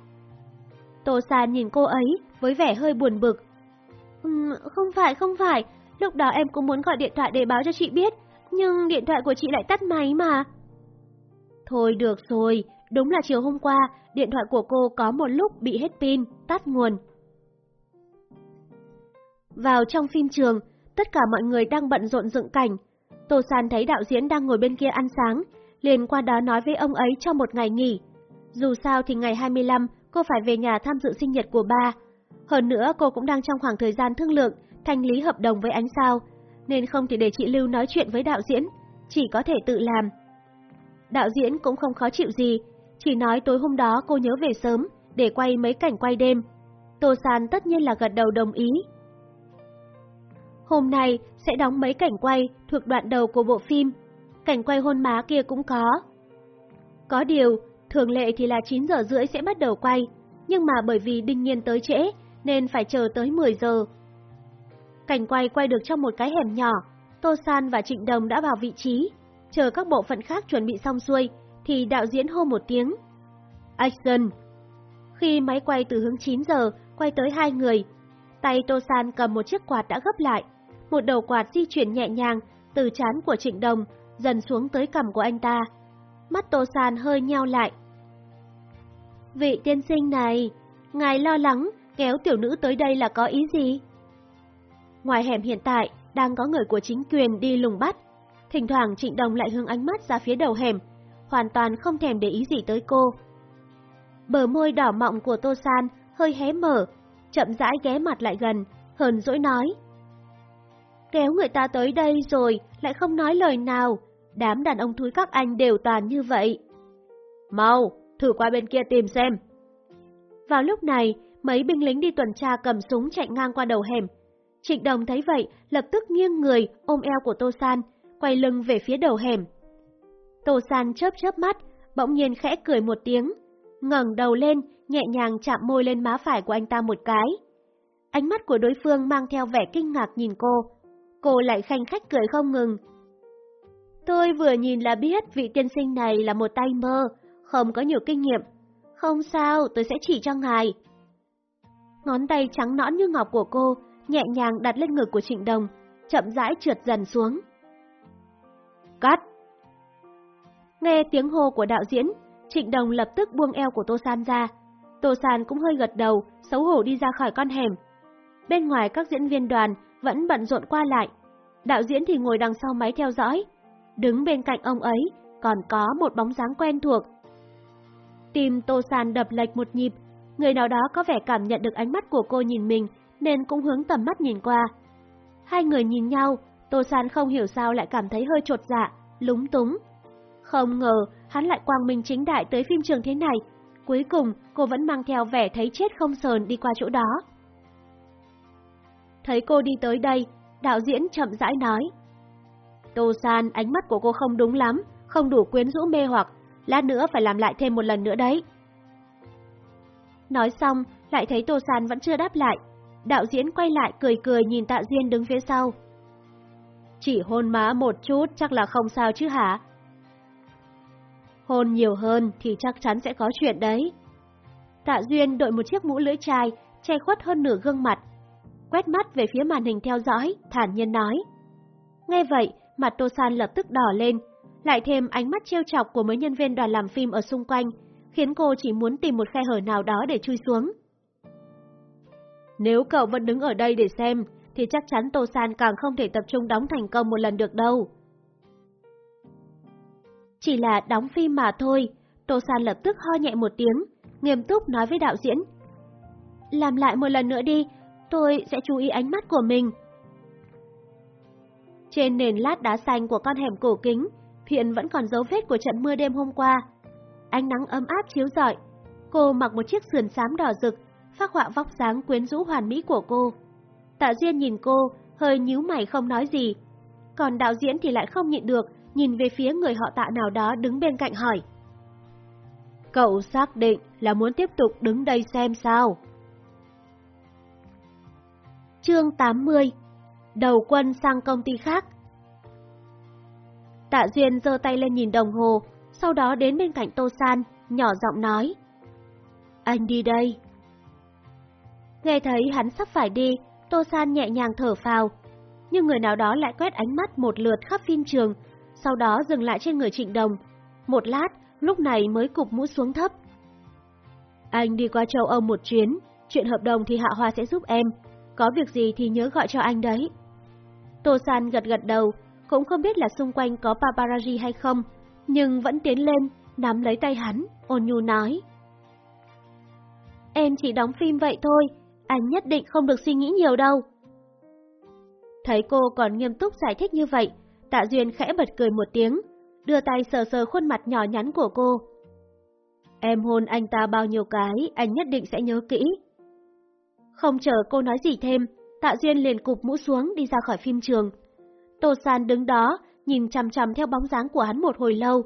Tô San nhìn cô ấy với vẻ hơi buồn bực. Um, không phải, không phải, lúc đó em cũng muốn gọi điện thoại để báo cho chị biết, nhưng điện thoại của chị lại tắt máy mà. Thôi được rồi, đúng là chiều hôm qua, điện thoại của cô có một lúc bị hết pin, tắt nguồn. Vào trong phim trường, tất cả mọi người đang bận rộn dựng cảnh. Tô San thấy đạo diễn đang ngồi bên kia ăn sáng, liền qua đó nói với ông ấy cho một ngày nghỉ. Dù sao thì ngày 25 cô phải về nhà tham dự sinh nhật của ba. Hơn nữa cô cũng đang trong khoảng thời gian thương lượng, thanh lý hợp đồng với ánh sao, nên không thể để chị Lưu nói chuyện với đạo diễn, chỉ có thể tự làm. Đạo diễn cũng không khó chịu gì, chỉ nói tối hôm đó cô nhớ về sớm để quay mấy cảnh quay đêm. Tô San tất nhiên là gật đầu đồng ý. Hôm nay sẽ đóng mấy cảnh quay thuộc đoạn đầu của bộ phim, cảnh quay hôn má kia cũng có. Có điều, Thường lệ thì là 9 giờ rưỡi sẽ bắt đầu quay, nhưng mà bởi vì Đinh Nhiên tới trễ nên phải chờ tới 10 giờ. Cảnh quay quay được trong một cái hẻm nhỏ, Tô San và Trịnh Đồng đã vào vị trí, chờ các bộ phận khác chuẩn bị xong xuôi, thì đạo diễn hô một tiếng. Action! Khi máy quay từ hướng 9 giờ quay tới hai người, tay Tô San cầm một chiếc quạt đã gấp lại, một đầu quạt di chuyển nhẹ nhàng từ trán của Trịnh Đồng dần xuống tới cằm của anh ta. Mắt Tô San hơi nheo lại. Vị tiên sinh này, ngài lo lắng kéo tiểu nữ tới đây là có ý gì? Ngoài hẻm hiện tại, đang có người của chính quyền đi lùng bắt. Thỉnh thoảng Trịnh Đồng lại hướng ánh mắt ra phía đầu hẻm, hoàn toàn không thèm để ý gì tới cô. Bờ môi đỏ mọng của Tô San hơi hé mở, chậm rãi ghé mặt lại gần, hờn dỗi nói. Kéo người ta tới đây rồi, lại không nói lời nào, đám đàn ông thúi các anh đều toàn như vậy. Mau, thử qua bên kia tìm xem. Vào lúc này, mấy binh lính đi tuần tra cầm súng chạy ngang qua đầu hẻm. Trịnh Đồng thấy vậy, lập tức nghiêng người, ôm eo của Tô San, quay lưng về phía đầu hẻm. Tô San chớp chớp mắt, bỗng nhiên khẽ cười một tiếng, ngẩng đầu lên, nhẹ nhàng chạm môi lên má phải của anh ta một cái. Ánh mắt của đối phương mang theo vẻ kinh ngạc nhìn cô. Cô lại khanh khách cười không ngừng. Tôi vừa nhìn là biết vị tiên sinh này là một tay mơ, không có nhiều kinh nghiệm. Không sao, tôi sẽ chỉ cho ngài. Ngón tay trắng nõn như ngọc của cô nhẹ nhàng đặt lên ngực của Trịnh Đồng, chậm rãi trượt dần xuống. Cắt! Nghe tiếng hô của đạo diễn, Trịnh Đồng lập tức buông eo của Tô San ra. Tô San cũng hơi gật đầu, xấu hổ đi ra khỏi con hẻm. Bên ngoài các diễn viên đoàn vẫn bận rộn qua lại. Đạo diễn thì ngồi đằng sau máy theo dõi. Đứng bên cạnh ông ấy còn có một bóng dáng quen thuộc. Tim Tô San đập lệch một nhịp, người nào đó có vẻ cảm nhận được ánh mắt của cô nhìn mình nên cũng hướng tầm mắt nhìn qua. Hai người nhìn nhau, Tô San không hiểu sao lại cảm thấy hơi trột dạ, lúng túng. Không ngờ hắn lại quang minh chính đại tới phim trường thế này. Cuối cùng, cô vẫn mang theo vẻ thấy chết không sờn đi qua chỗ đó. Thấy cô đi tới đây, đạo diễn chậm rãi nói. Tô San, ánh mắt của cô không đúng lắm, không đủ quyến rũ mê hoặc, lát nữa phải làm lại thêm một lần nữa đấy. Nói xong, lại thấy Tô San vẫn chưa đáp lại. Đạo diễn quay lại cười cười nhìn Tạ Diên đứng phía sau. Chỉ hôn má một chút chắc là không sao chứ hả? Hôn nhiều hơn thì chắc chắn sẽ có chuyện đấy. Tạ Duyên đội một chiếc mũ lưỡi chai, che khuất hơn nửa gương mặt. Quét mắt về phía màn hình theo dõi, thản nhiên nói. Nghe vậy, mặt Tô San lập tức đỏ lên, lại thêm ánh mắt trêu chọc của mấy nhân viên đoàn làm phim ở xung quanh, khiến cô chỉ muốn tìm một khe hở nào đó để chui xuống. Nếu cậu vẫn đứng ở đây để xem, thì chắc chắn Tô San càng không thể tập trung đóng thành công một lần được đâu. Chỉ là đóng phim mà thôi, Tô San lập tức ho nhẹ một tiếng, nghiêm túc nói với đạo diễn. Làm lại một lần nữa đi, tôi sẽ chú ý ánh mắt của mình. Trên nền lát đá xanh của con hẻm cổ kính, hiện vẫn còn dấu vết của trận mưa đêm hôm qua. Ánh nắng ấm áp chiếu rọi, cô mặc một chiếc sườn xám đỏ rực, phác họa vóc dáng quyến rũ hoàn mỹ của cô. Tạ Duyên nhìn cô, hơi nhíu mày không nói gì. Còn đạo diễn thì lại không nhịn được, nhìn về phía người họ tạ nào đó đứng bên cạnh hỏi. Cậu xác định là muốn tiếp tục đứng đây xem sao? Chương 80 Đầu quân sang công ty khác Tạ Duyên giơ tay lên nhìn đồng hồ, sau đó đến bên cạnh Tô San, nhỏ giọng nói. Anh đi đây. Nghe thấy hắn sắp phải đi, Tô San nhẹ nhàng thở phào, nhưng người nào đó lại quét ánh mắt một lượt khắp phim trường, sau đó dừng lại trên người Trịnh Đồng. Một lát, lúc này mới cụp mũ xuống thấp. Anh đi qua châu Âu một chuyến, chuyện hợp đồng thì Hạ Hoa sẽ giúp em, có việc gì thì nhớ gọi cho anh đấy. Tô San gật gật đầu, cũng không biết là xung quanh có paparazzi hay không, nhưng vẫn tiến lên, nắm lấy tay hắn, ôn nhu nói. Em chỉ đóng phim vậy thôi, anh nhất định không được suy nghĩ nhiều đâu. Thấy cô còn nghiêm túc giải thích như vậy, Tạ Duyên khẽ bật cười một tiếng, đưa tay sờ sờ khuôn mặt nhỏ nhắn của cô. Em hôn anh ta bao nhiêu cái, anh nhất định sẽ nhớ kỹ. Không chờ cô nói gì thêm, Tạ Duyên liền cụp mũ xuống đi ra khỏi phim trường. Tô San đứng đó, nhìn chằm chằm theo bóng dáng của hắn một hồi lâu.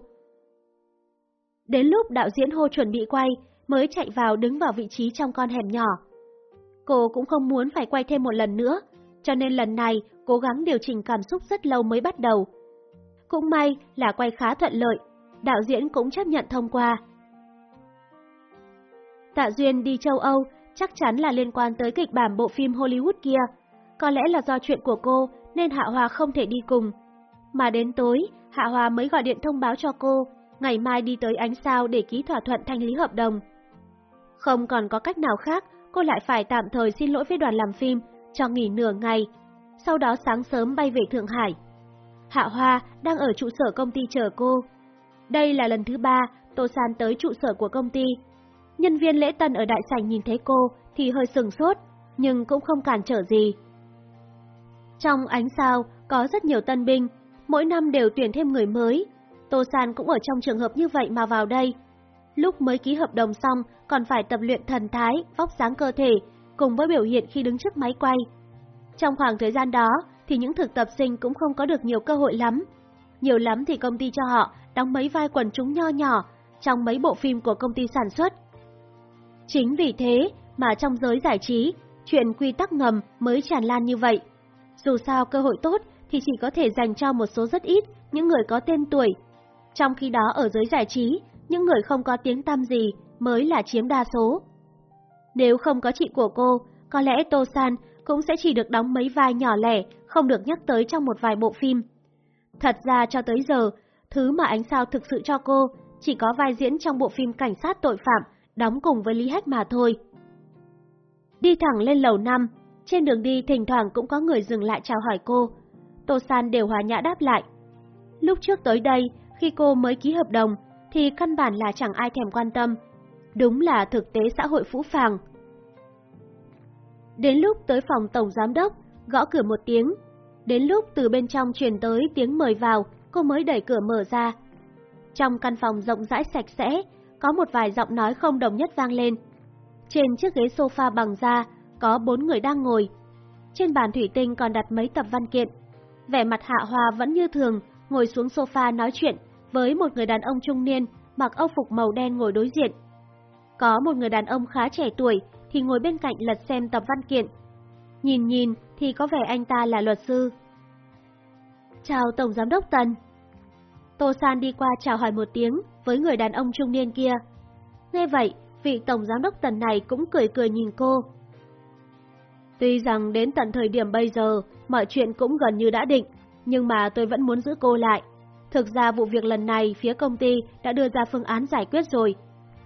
Đến lúc đạo diễn hô chuẩn bị quay, mới chạy vào đứng vào vị trí trong con hẻm nhỏ. Cô cũng không muốn phải quay thêm một lần nữa, cho nên lần này cố gắng điều chỉnh cảm xúc rất lâu mới bắt đầu. Cũng may là quay khá thuận lợi, đạo diễn cũng chấp nhận thông qua. Tạ Duyên đi châu Âu chắc chắn là liên quan tới kịch bản bộ phim Hollywood kia. Có lẽ là do chuyện của cô nên Hạ Hòa không thể đi cùng. Mà đến tối, Hạ Hòa mới gọi điện thông báo cho cô, ngày mai đi tới ánh sao để ký thỏa thuận thanh lý hợp đồng. Không còn có cách nào khác, cô lại phải tạm thời xin lỗi với đoàn làm phim, cho nghỉ nửa ngày. Sau đó sáng sớm bay về Thượng Hải. Hạ Hoa đang ở trụ sở công ty chờ cô. Đây là lần thứ ba Tô San tới trụ sở của công ty. Nhân viên lễ tân ở đại sảnh nhìn thấy cô thì hơi sừng sốt, nhưng cũng không cản trở gì. Trong ánh sao có rất nhiều tân binh, mỗi năm đều tuyển thêm người mới. Tô San cũng ở trong trường hợp như vậy mà vào đây. Lúc mới ký hợp đồng xong còn phải tập luyện thần thái, vóc dáng cơ thể, cùng với biểu hiện khi đứng trước máy quay. Trong khoảng thời gian đó thì những thực tập sinh cũng không có được nhiều cơ hội lắm. Nhiều lắm thì công ty cho họ đóng mấy vai quần chúng nho nhỏ trong mấy bộ phim của công ty sản xuất. Chính vì thế mà trong giới giải trí, chuyện quy tắc ngầm mới tràn lan như vậy. Dù sao cơ hội tốt thì chỉ có thể dành cho một số rất ít những người có tên tuổi. Trong khi đó ở giới giải trí, những người không có tiếng tăm gì mới là chiếm đa số. Nếu không có chị của cô, có lẽ Tô San cũng sẽ chỉ được đóng mấy vai nhỏ lẻ, không được nhắc tới trong một vài bộ phim. Thật ra cho tới giờ, thứ mà ánh sao thực sự cho cô chỉ có vai diễn trong bộ phim Cảnh sát tội phạm, đóng cùng với Lý Hách mà thôi. Đi thẳng lên lầu 5, trên đường đi thỉnh thoảng cũng có người dừng lại chào hỏi cô. Tô San đều hòa nhã đáp lại. Lúc trước tới đây, khi cô mới ký hợp đồng, thì căn bản là chẳng ai thèm quan tâm. Đúng là thực tế xã hội phũ phàng. Đến lúc tới phòng tổng giám đốc, gõ cửa một tiếng. Đến lúc từ bên trong truyền tới tiếng mời vào, cô mới đẩy cửa mở ra. Trong căn phòng rộng rãi sạch sẽ, có một vài giọng nói không đồng nhất vang lên. Trên chiếc ghế sofa bằng da, có bốn người đang ngồi. Trên bàn thủy tinh còn đặt mấy tập văn kiện. Vẻ mặt hạ hòa vẫn như thường, ngồi xuống sofa nói chuyện với một người đàn ông trung niên mặc âu phục màu đen ngồi đối diện. Có một người đàn ông khá trẻ tuổi thì ngồi bên cạnh lật xem tập văn kiện. Nhìn nhìn thì có vẻ anh ta là luật sư. Chào Tổng Giám đốc Tần. Tô San đi qua chào hỏi một tiếng với người đàn ông trung niên kia. Nghe vậy, vị Tổng Giám đốc Tần này cũng cười cười nhìn cô. Tuy rằng đến tận thời điểm bây giờ, mọi chuyện cũng gần như đã định, nhưng mà tôi vẫn muốn giữ cô lại. Thực ra vụ việc lần này phía công ty đã đưa ra phương án giải quyết rồi.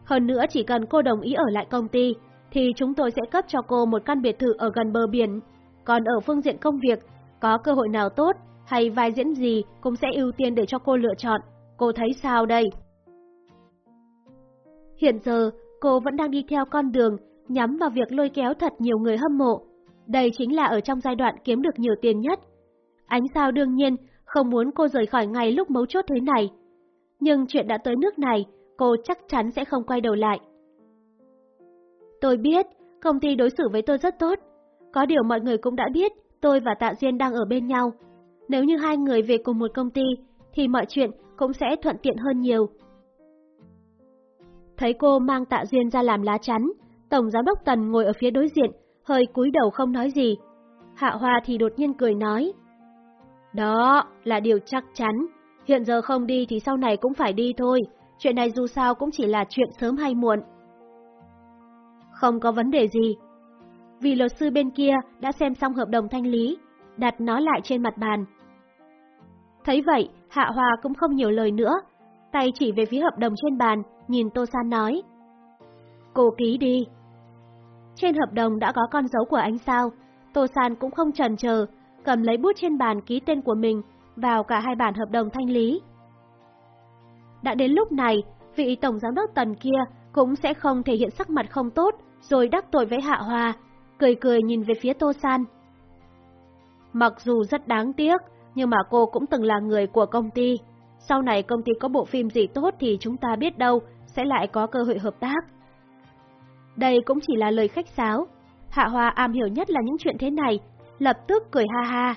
Hơn nữa chỉ cần cô đồng ý ở lại công ty, thì chúng tôi sẽ cấp cho cô một căn biệt thự ở gần bờ biển. Còn ở phương diện công việc, có cơ hội nào tốt hay vai diễn gì cũng sẽ ưu tiên để cho cô lựa chọn. Cô thấy sao đây? Hiện giờ, cô vẫn đang đi theo con đường nhắm vào việc lôi kéo thật nhiều người hâm mộ. Đây chính là ở trong giai đoạn kiếm được nhiều tiền nhất. Ánh sao đương nhiên không muốn cô rời khỏi ngày lúc mấu chốt thế này. Nhưng chuyện đã tới nước này, cô chắc chắn sẽ không quay đầu lại. Tôi biết, công ty đối xử với tôi rất tốt. Có điều mọi người cũng đã biết, tôi và Tạ Duyên đang ở bên nhau. Nếu như hai người về cùng một công ty, thì mọi chuyện cũng sẽ thuận tiện hơn nhiều. Thấy cô mang Tạ Duyên ra làm lá chắn, Tổng Giám đốc Tần ngồi ở phía đối diện, hơi cúi đầu không nói gì. Hạ Hoa thì đột nhiên cười nói. Đó là điều chắc chắn, hiện giờ không đi thì sau này cũng phải đi thôi, chuyện này dù sao cũng chỉ là chuyện sớm hay muộn. Không có vấn đề gì. Vì luật sư bên kia đã xem xong hợp đồng thanh lý, đặt nó lại trên mặt bàn. Thấy vậy, Hạ Hòa cũng không nhiều lời nữa, tay chỉ về phía hợp đồng trên bàn, nhìn Tô San nói. Cô ký đi. Trên hợp đồng đã có con dấu của anh sao, Tô San cũng không chần chờ, cầm lấy bút trên bàn ký tên của mình vào cả hai bản hợp đồng thanh lý. Đã đến lúc này, vị tổng giám đốc tần kia cũng sẽ không thể hiện sắc mặt không tốt rồi đắc tội với Hạ Hoa, cười cười nhìn về phía Tô San. Mặc dù rất đáng tiếc, nhưng mà cô cũng từng là người của công ty. Sau này công ty có bộ phim gì tốt thì chúng ta biết đâu sẽ lại có cơ hội hợp tác. Đây cũng chỉ là lời khách sáo. Hạ Hoa am hiểu nhất là những chuyện thế này, lập tức cười ha ha.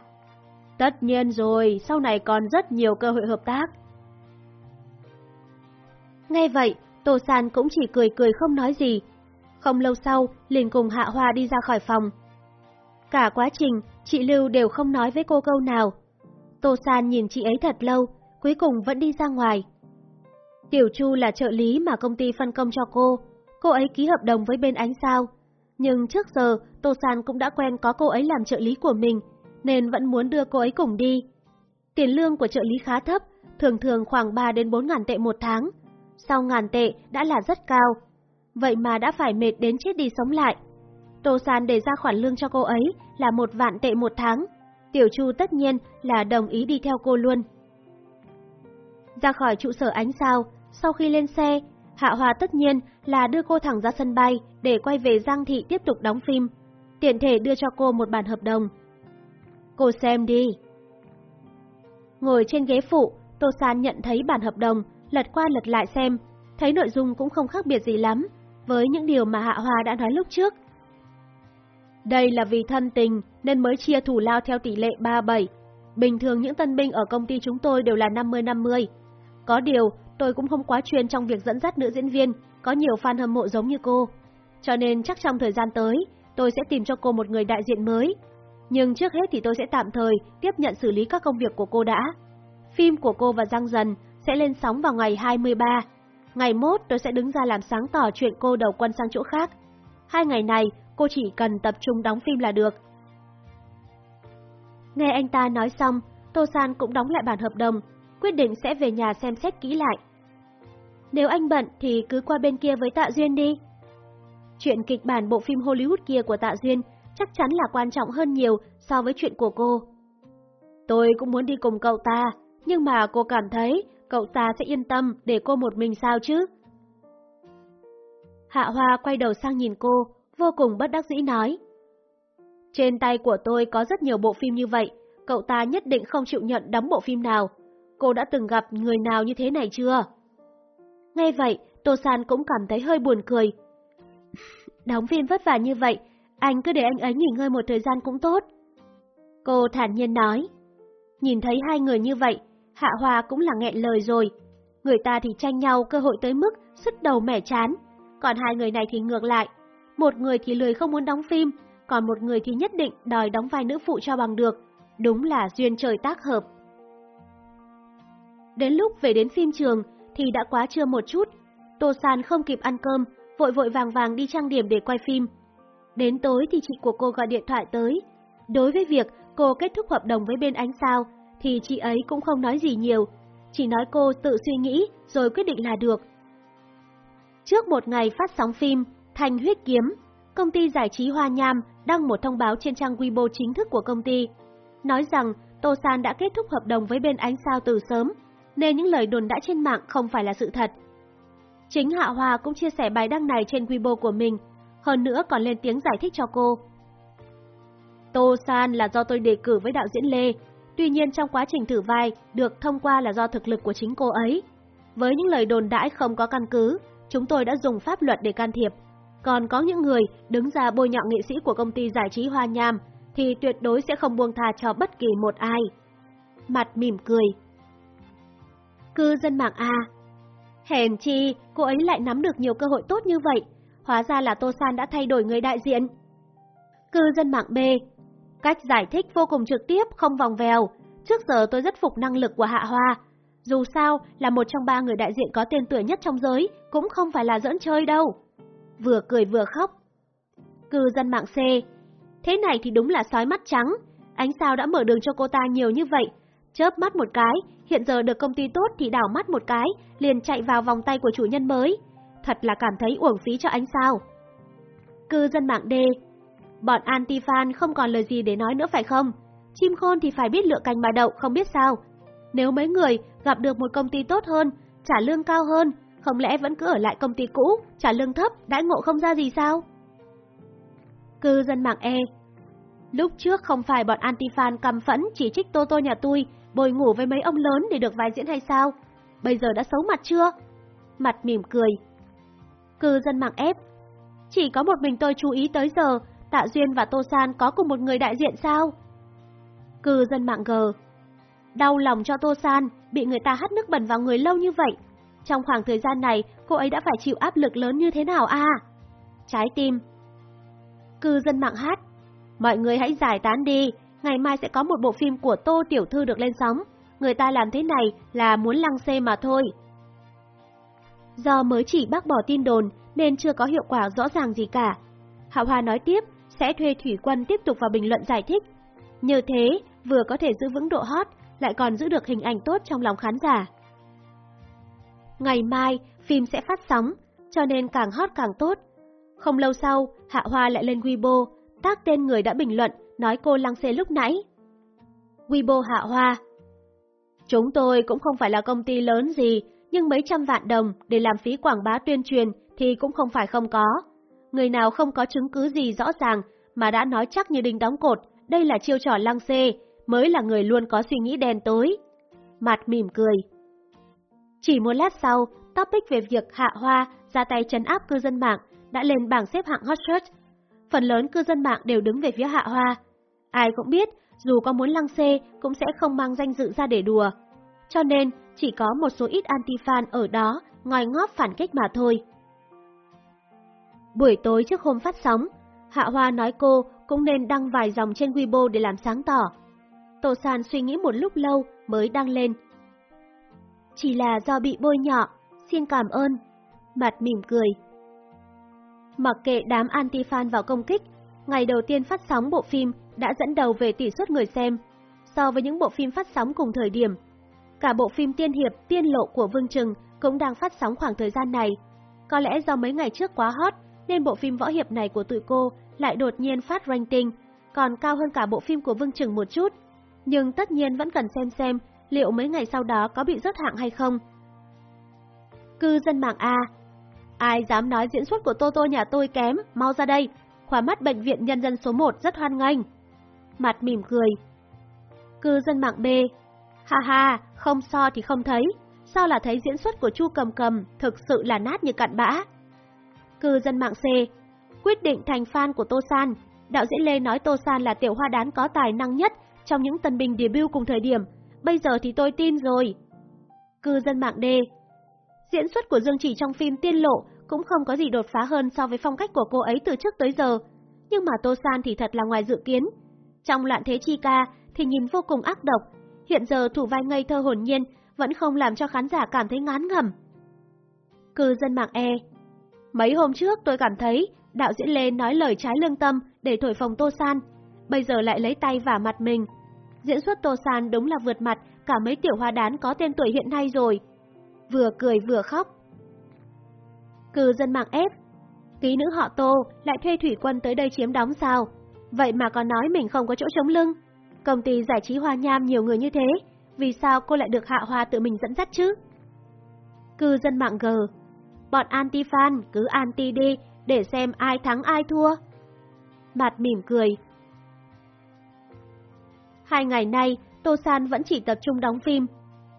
Tất nhiên rồi, sau này còn rất nhiều cơ hội hợp tác. Nghe vậy, Tô San cũng chỉ cười cười không nói gì. Không lâu sau, liền cùng Hạ Hoa đi ra khỏi phòng. Cả quá trình, chị Lưu đều không nói với cô câu nào. Tô San nhìn chị ấy thật lâu, cuối cùng vẫn đi ra ngoài. Tiểu Chu là trợ lý mà công ty phân công cho cô, cô ấy ký hợp đồng với bên ánh sao. Nhưng trước giờ, Tô San cũng đã quen có cô ấy làm trợ lý của mình, nên vẫn muốn đưa cô ấy cùng đi. Tiền lương của trợ lý khá thấp, thường thường khoảng 3 đến 4 ngàn tệ một tháng. Sau ngàn tệ đã là rất cao. Vậy mà đã phải mệt đến chết đi sống lại. Tô San đề ra khoản lương cho cô ấy là một vạn tệ một tháng. Tiểu Chu tất nhiên là đồng ý đi theo cô luôn. Ra khỏi trụ sở ánh sao, sau khi lên xe, Hạ Hòa tất nhiên là đưa cô thẳng ra sân bay để quay về Giang Thị tiếp tục đóng phim. Tiện thể đưa cho cô một bản hợp đồng. Cô xem đi. Ngồi trên ghế phụ, Tô San nhận thấy bản hợp đồng, lật qua lật lại xem, thấy nội dung cũng không khác biệt gì lắm với những điều mà Hạ Hoa đã nói lúc trước. Đây là vì thân tình nên mới chia thủ lao theo tỷ lệ 3-7. Bình thường những tân binh ở công ty chúng tôi đều là 50-50. Có điều, tôi cũng không quá chuyên trong việc dẫn dắt nữ diễn viên, có nhiều fan hâm mộ giống như cô. Cho nên chắc trong thời gian tới, tôi sẽ tìm cho cô một người đại diện mới. Nhưng trước hết thì tôi sẽ tạm thời tiếp nhận xử lý các công việc của cô đã. Phim của cô và Giang Dần sẽ lên sóng vào ngày 23. Ngày mốt tôi sẽ đứng ra làm sáng tỏ chuyện cô đầu quân sang chỗ khác. Hai ngày này cô chỉ cần tập trung đóng phim là được. Nghe anh ta nói xong, Tô San cũng đóng lại bản hợp đồng, quyết định sẽ về nhà xem xét kỹ lại. Nếu anh bận thì cứ qua bên kia với Tạ Duyên đi. Chuyện kịch bản bộ phim Hollywood kia của Tạ Duyên chắc chắn là quan trọng hơn nhiều so với chuyện của cô. Tôi cũng muốn đi cùng cậu ta, nhưng mà cô cảm thấy cậu ta sẽ yên tâm để cô một mình sao chứ? Hạ Hoa quay đầu sang nhìn cô, vô cùng bất đắc dĩ nói. Trên tay của tôi có rất nhiều bộ phim như vậy, cậu ta nhất định không chịu nhận đóng bộ phim nào. Cô đã từng gặp người nào như thế này chưa? Nghe vậy, Tô San cũng cảm thấy hơi buồn cười. Đóng phim vất vả như vậy, anh cứ để anh ấy nghỉ ngơi một thời gian cũng tốt. Cô thản nhiên nói. Nhìn thấy hai người như vậy, Hạ Hoa cũng là nghẹn lời rồi. Người ta thì tranh nhau cơ hội tới mức sứt đầu mẻ chán, còn hai người này thì ngược lại. Một người thì lười không muốn đóng phim, còn một người thì nhất định đòi đóng vai nữ phụ cho bằng được. Đúng là duyên trời tác hợp. Đến lúc về đến phim trường thì đã quá trưa một chút. Tô San không kịp ăn cơm, vội vội vàng vàng đi trang điểm để quay phim. Đến tối thì chị của cô gọi điện thoại tới. Đối với việc cô kết thúc hợp đồng với bên ánh sao, thì chị ấy cũng không nói gì nhiều, chỉ nói cô tự suy nghĩ rồi quyết định là được. Trước một ngày phát sóng phim Thành Huyết Kiếm, công ty giải trí Hoa Nham đăng một thông báo trên trang Weibo chính thức của công ty, nói rằng Tô San đã kết thúc hợp đồng với bên ánh sao từ sớm, nên những lời đồn đã trên mạng không phải là sự thật. Chính Hạ Hoa cũng chia sẻ bài đăng này trên Weibo của mình, hơn nữa còn lên tiếng giải thích cho cô. Tô San là do tôi đề cử với đạo diễn Lê, tuy nhiên trong quá trình thử vai được thông qua là do thực lực của chính cô ấy. Với những lời đồn đãi không có căn cứ, chúng tôi đã dùng pháp luật để can thiệp. Còn có những người đứng ra bôi nhọ nghệ sĩ của công ty giải trí Hoa Nham thì tuyệt đối sẽ không buông tha cho bất kỳ một ai. Mặt mỉm cười. Cư dân mạng A Hèn chi, cô ấy lại nắm được nhiều cơ hội tốt như vậy. Hóa ra là Tô San đã thay đổi người đại diện. Cư dân mạng B Cách giải thích vô cùng trực tiếp, không vòng vèo. Trước giờ tôi rất phục năng lực của Hạ Hoa. Dù sao, là một trong ba người đại diện có tên tuổi nhất trong giới, cũng không phải là dẫn chơi đâu. Vừa cười vừa khóc. Cư dân mạng C. Thế này thì đúng là sói mắt trắng. Ánh sao đã mở đường cho cô ta nhiều như vậy. Chớp mắt một cái, hiện giờ được công ty tốt thì đảo mắt một cái, liền chạy vào vòng tay của chủ nhân mới. Thật là cảm thấy uổng phí cho ánh sao. Cư dân mạng D. Bọn anti-fan không còn lời gì để nói nữa phải không? Chim khôn thì phải biết lựa cành mà đậu, không biết sao. Nếu mấy người gặp được một công ty tốt hơn, trả lương cao hơn, không lẽ vẫn cứ ở lại công ty cũ, trả lương thấp, đãi ngộ không ra gì sao? Cư dân mạng E Lúc trước không phải bọn anti-fan cầm phẫn chỉ trích Tô Tô nhà tôi, bồi ngủ với mấy ông lớn để được vai diễn hay sao? Bây giờ đã xấu mặt chưa? Mặt mỉm cười. Cư dân mạng ép. Chỉ có một mình tôi chú ý tới giờ, Tạ Duyên và Tô San có cùng một người đại diện sao? Cư dân mạng G. Đau lòng cho Tô San, bị người ta hắt nước bẩn vào người lâu như vậy. Trong khoảng thời gian này, cô ấy đã phải chịu áp lực lớn như thế nào à? Trái tim. Cư dân mạng hát. Mọi người hãy giải tán đi, ngày mai sẽ có một bộ phim của Tô Tiểu Thư được lên sóng. Người ta làm thế này là muốn lăng xê mà thôi. Do mới chỉ bác bỏ tin đồn nên chưa có hiệu quả rõ ràng gì cả. Hạ Hoa nói tiếp sẽ thuê thủy quân tiếp tục vào bình luận giải thích. Như thế, vừa có thể giữ vững độ hot, lại còn giữ được hình ảnh tốt trong lòng khán giả. Ngày mai, phim sẽ phát sóng, cho nên càng hot càng tốt. Không lâu sau, Hạ Hoa lại lên Weibo, tác tên người đã bình luận, nói cô lăng xê lúc nãy. Weibo Hạ Hoa Chúng tôi cũng không phải là công ty lớn gì, nhưng mấy trăm vạn đồng để làm phí quảng bá tuyên truyền thì cũng không phải không có. Người nào không có chứng cứ gì rõ ràng mà đã nói chắc như đinh đóng cột, đây là chiêu trò lăng xê, mới là người luôn có suy nghĩ đen tối. Mặt mỉm cười. Chỉ một lát sau, topic về việc Hạ Hoa ra tay chấn áp cư dân mạng đã lên bảng xếp hạng hot search. Phần lớn cư dân mạng đều đứng về phía Hạ Hoa. Ai cũng biết, dù có muốn lăng xê cũng sẽ không mang danh dự ra để đùa. Cho nên, chỉ có một số ít anti-fan ở đó ngòi ngóp phản kích mà thôi. Buổi tối trước hôm phát sóng, Hạ Hoa nói cô cũng nên đăng vài dòng trên Weibo để làm sáng tỏ. Tô San suy nghĩ một lúc lâu mới đăng lên. Chỉ là do bị bôi nhọ, xin cảm ơn. Mặt mỉm cười. Mặc kệ đám anti-fan vào công kích, ngày đầu tiên phát sóng bộ phim đã dẫn đầu về tỷ suất người xem. So với những bộ phim phát sóng cùng thời điểm, cả bộ phim tiên hiệp tiên lộ của Vương Trừng cũng đang phát sóng khoảng thời gian này. Có lẽ do mấy ngày trước quá hot, nên bộ phim võ hiệp này của tụi cô lại đột nhiên phát ranking, còn cao hơn cả bộ phim của Vương Trừng một chút. Nhưng tất nhiên vẫn cần xem xem liệu mấy ngày sau đó có bị rớt hạng hay không. Cư dân mạng A Ai dám nói diễn xuất của Tô Tô nhà tôi kém, mau ra đây, khoa mắt bệnh viện nhân dân số 1 rất hoan nghênh. Mặt mỉm cười. Cư dân mạng B Ha ha, không so thì không thấy, sao là thấy diễn xuất của Chu Cầm Cầm thực sự là nát như cặn bã. Cư dân mạng C Quyết định thành fan của Tô San, đạo diễn Lê nói Tô San là tiểu hoa đán có tài năng nhất trong những tân binh debut cùng thời điểm, bây giờ thì tôi tin rồi. Cư dân mạng D Diễn xuất của Dương Chỉ trong phim Tiên Lộ cũng không có gì đột phá hơn so với phong cách của cô ấy từ trước tới giờ, nhưng mà Tô San thì thật là ngoài dự kiến. Trong loạn thế chi ca thì nhìn vô cùng ác độc, hiện giờ thủ vai ngây thơ hồn nhiên vẫn không làm cho khán giả cảm thấy ngán ngẩm. Cư dân mạng E Mấy hôm trước tôi cảm thấy đạo diễn Lê nói lời trái lương tâm để thổi phồng Tô San, bây giờ lại lấy tay vả mặt mình. Diễn xuất Tô San đúng là vượt mặt cả mấy tiểu hoa đán có tên tuổi hiện nay rồi. Vừa cười vừa khóc. Cư dân mạng ép, ký nữ họ Tô lại thuê thủy quân tới đây chiếm đóng sao? Vậy mà còn nói mình không có chỗ chống lưng. Công ty giải trí hoa nham nhiều người như thế, vì sao cô lại được hạ hoa tự mình dẫn dắt chứ? Cư dân mạng gờ. Bọn anti-fan cứ anti đi để xem ai thắng ai thua. Mặt mỉm cười. Hai ngày nay, Tô San vẫn chỉ tập trung đóng phim.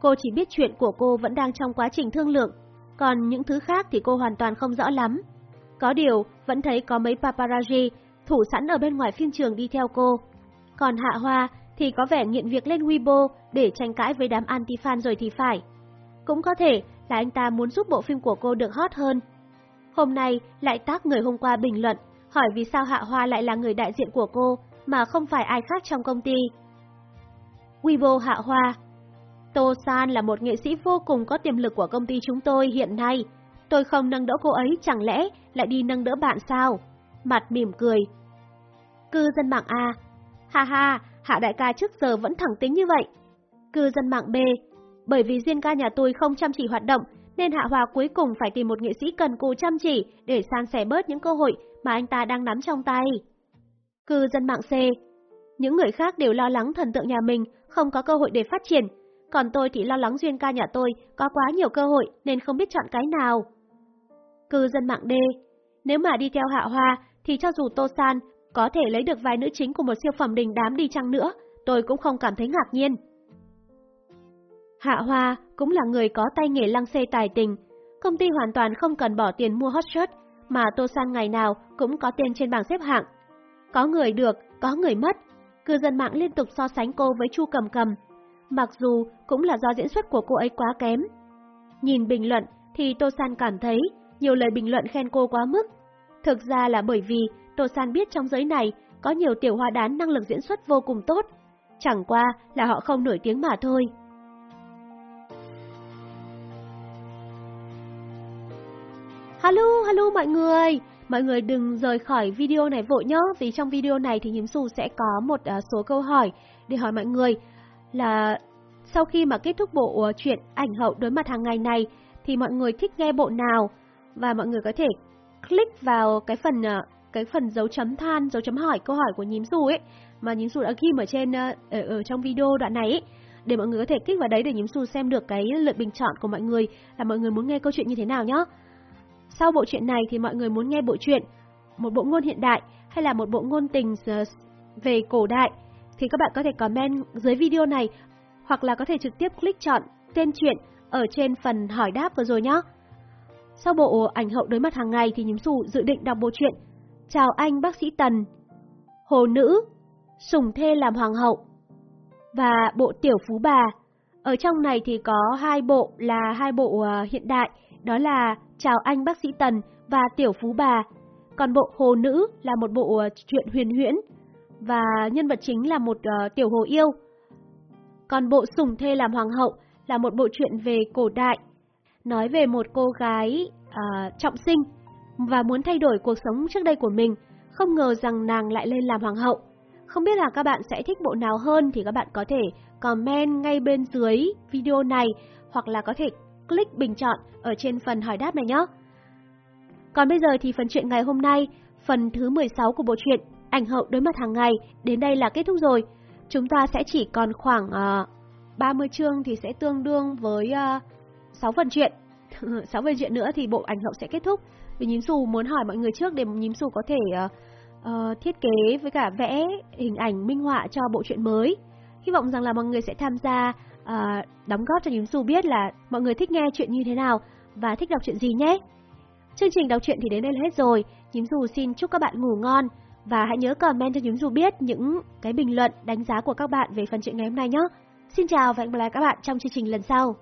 Cô chỉ biết chuyện của cô vẫn đang trong quá trình thương lượng, còn những thứ khác thì cô hoàn toàn không rõ lắm. Có điều, vẫn thấy có mấy paparazzi thủ sẵn ở bên ngoài phim trường đi theo cô. Còn Hạ Hoa thì có vẻ nghiện việc lên Weibo để tranh cãi với đám anti-fan rồi thì phải. Cũng có thể là anh ta muốn giúp bộ phim của cô được hot hơn. Hôm nay lại tác người hôm qua bình luận, hỏi vì sao Hạ Hoa lại là người đại diện của cô, mà không phải ai khác trong công ty. Weibo Hạ Hoa Tô San là một nghệ sĩ vô cùng có tiềm lực của công ty chúng tôi hiện nay. Tôi không nâng đỡ cô ấy chẳng lẽ lại đi nâng đỡ bạn sao? Mặt mỉm cười. Cư dân mạng A Ha ha, Hạ đại ca trước giờ vẫn thẳng tính như vậy. Cư dân mạng B bởi vì riêng ca nhà tôi không chăm chỉ hoạt động, nên Hạ Hòa cuối cùng phải tìm một nghệ sĩ cần cù chăm chỉ để san sẻ bớt những cơ hội mà anh ta đang nắm trong tay. Cư dân mạng C Những người khác đều lo lắng thần tượng nhà mình không có cơ hội để phát triển, còn tôi thì lo lắng duyên ca nhà tôi có quá nhiều cơ hội nên không biết chọn cái nào. Cư dân mạng D Nếu mà đi theo Hạ Hoa thì cho dù Tô San có thể lấy được vai nữ chính của một siêu phẩm đình đám đi chăng nữa, tôi cũng không cảm thấy ngạc nhiên. Hạ Hoa cũng là người có tay nghề lăng xê tài tình. Công ty hoàn toàn không cần bỏ tiền mua hot shirt, mà Tô San ngày nào cũng có tên trên bảng xếp hạng. Có người được, có người mất. Cư dân mạng liên tục so sánh cô với Chu Cầm Cầm. Mặc dù cũng là do diễn xuất của cô ấy quá kém. Nhìn bình luận thì Tô San cảm thấy nhiều lời bình luận khen cô quá mức. Thực ra là bởi vì Tô San biết trong giới này có nhiều tiểu hoa đán năng lực diễn xuất vô cùng tốt. Chẳng qua là họ không nổi tiếng mà thôi. Alo, hello mọi người! Mọi người đừng rời khỏi video này vội nhé, vì trong video này thì Nhím Xù sẽ có một uh, số câu hỏi để hỏi mọi người là sau khi mà kết thúc bộ uh, truyện ảnh hậu đối mặt hàng ngày này thì mọi người thích nghe bộ nào và mọi người có thể click vào cái phần uh, cái phần dấu chấm than, dấu chấm hỏi câu hỏi của Nhím Xù ấy mà Nhím Xù đã ghi ở trên ở, ở trong video đoạn này ấy, để mọi người có thể kích vào đấy để Nhím Xù xem được cái lượt bình chọn của mọi người là mọi người muốn nghe câu chuyện như thế nào nhé. Sau bộ truyện này thì mọi người muốn nghe bộ truyện, một bộ ngôn hiện đại hay là một bộ ngôn tình về cổ đại thì các bạn có thể comment dưới video này hoặc là có thể trực tiếp click chọn tên truyện ở trên phần hỏi đáp vừa rồi nhé. Sau bộ ảnh hậu đối mặt hàng ngày thì nhím xù dự định đọc bộ truyện Chào anh bác sĩ Tần, Hồ Nữ, Sùng Thê làm Hoàng hậu và bộ Tiểu Phú Bà. Ở trong này thì có hai bộ là hai bộ à, hiện đại, đó là Chào anh bác sĩ Tần và Tiểu Phú Bà. Còn bộ Hồ Nữ là một bộ ờ, truyện huyền huyễn và nhân vật chính là một uh, tiểu hồ yêu. Còn bộ Sùng Thê làm Hoàng hậu là một bộ truyện về cổ đại, nói về một cô gái uh, trọng sinh và muốn thay đổi cuộc sống trước đây của mình, không ngờ rằng nàng lại lên làm Hoàng hậu. Không biết là các bạn sẽ thích bộ nào hơn thì các bạn có thể comment ngay bên dưới video này hoặc là có thể click bình chọn ở trên phần hỏi đáp này nhé. Còn bây giờ thì phần chuyện ngày hôm nay, phần thứ 16 của bộ truyện Ảnh hậu đối mặt hàng ngày đến đây là kết thúc rồi. Chúng ta sẽ chỉ còn khoảng ờ, uh, 30 chương thì sẽ tương đương với ờ, uh, 6 phần chuyện. 6 phần chuyện nữa thì bộ ảnh hậu sẽ kết thúc. Vì nhím xù muốn hỏi mọi người trước để nhím xù có thể uh, uh, thiết kế với cả vẽ hình ảnh minh họa cho bộ truyện mới. Hy vọng rằng là mọi người sẽ tham gia à, đóng góp cho Nhím Xù biết là mọi người thích nghe chuyện như thế nào và thích đọc chuyện gì nhé. Chương trình đọc truyện thì đến đây là hết rồi. Nhím Dù xin chúc các bạn ngủ ngon và hãy nhớ comment cho Nhím Dù biết những cái bình luận, đánh giá của các bạn về phần chuyện ngày hôm nay nhé. Xin chào và hẹn gặp lại các bạn trong chương trình lần sau.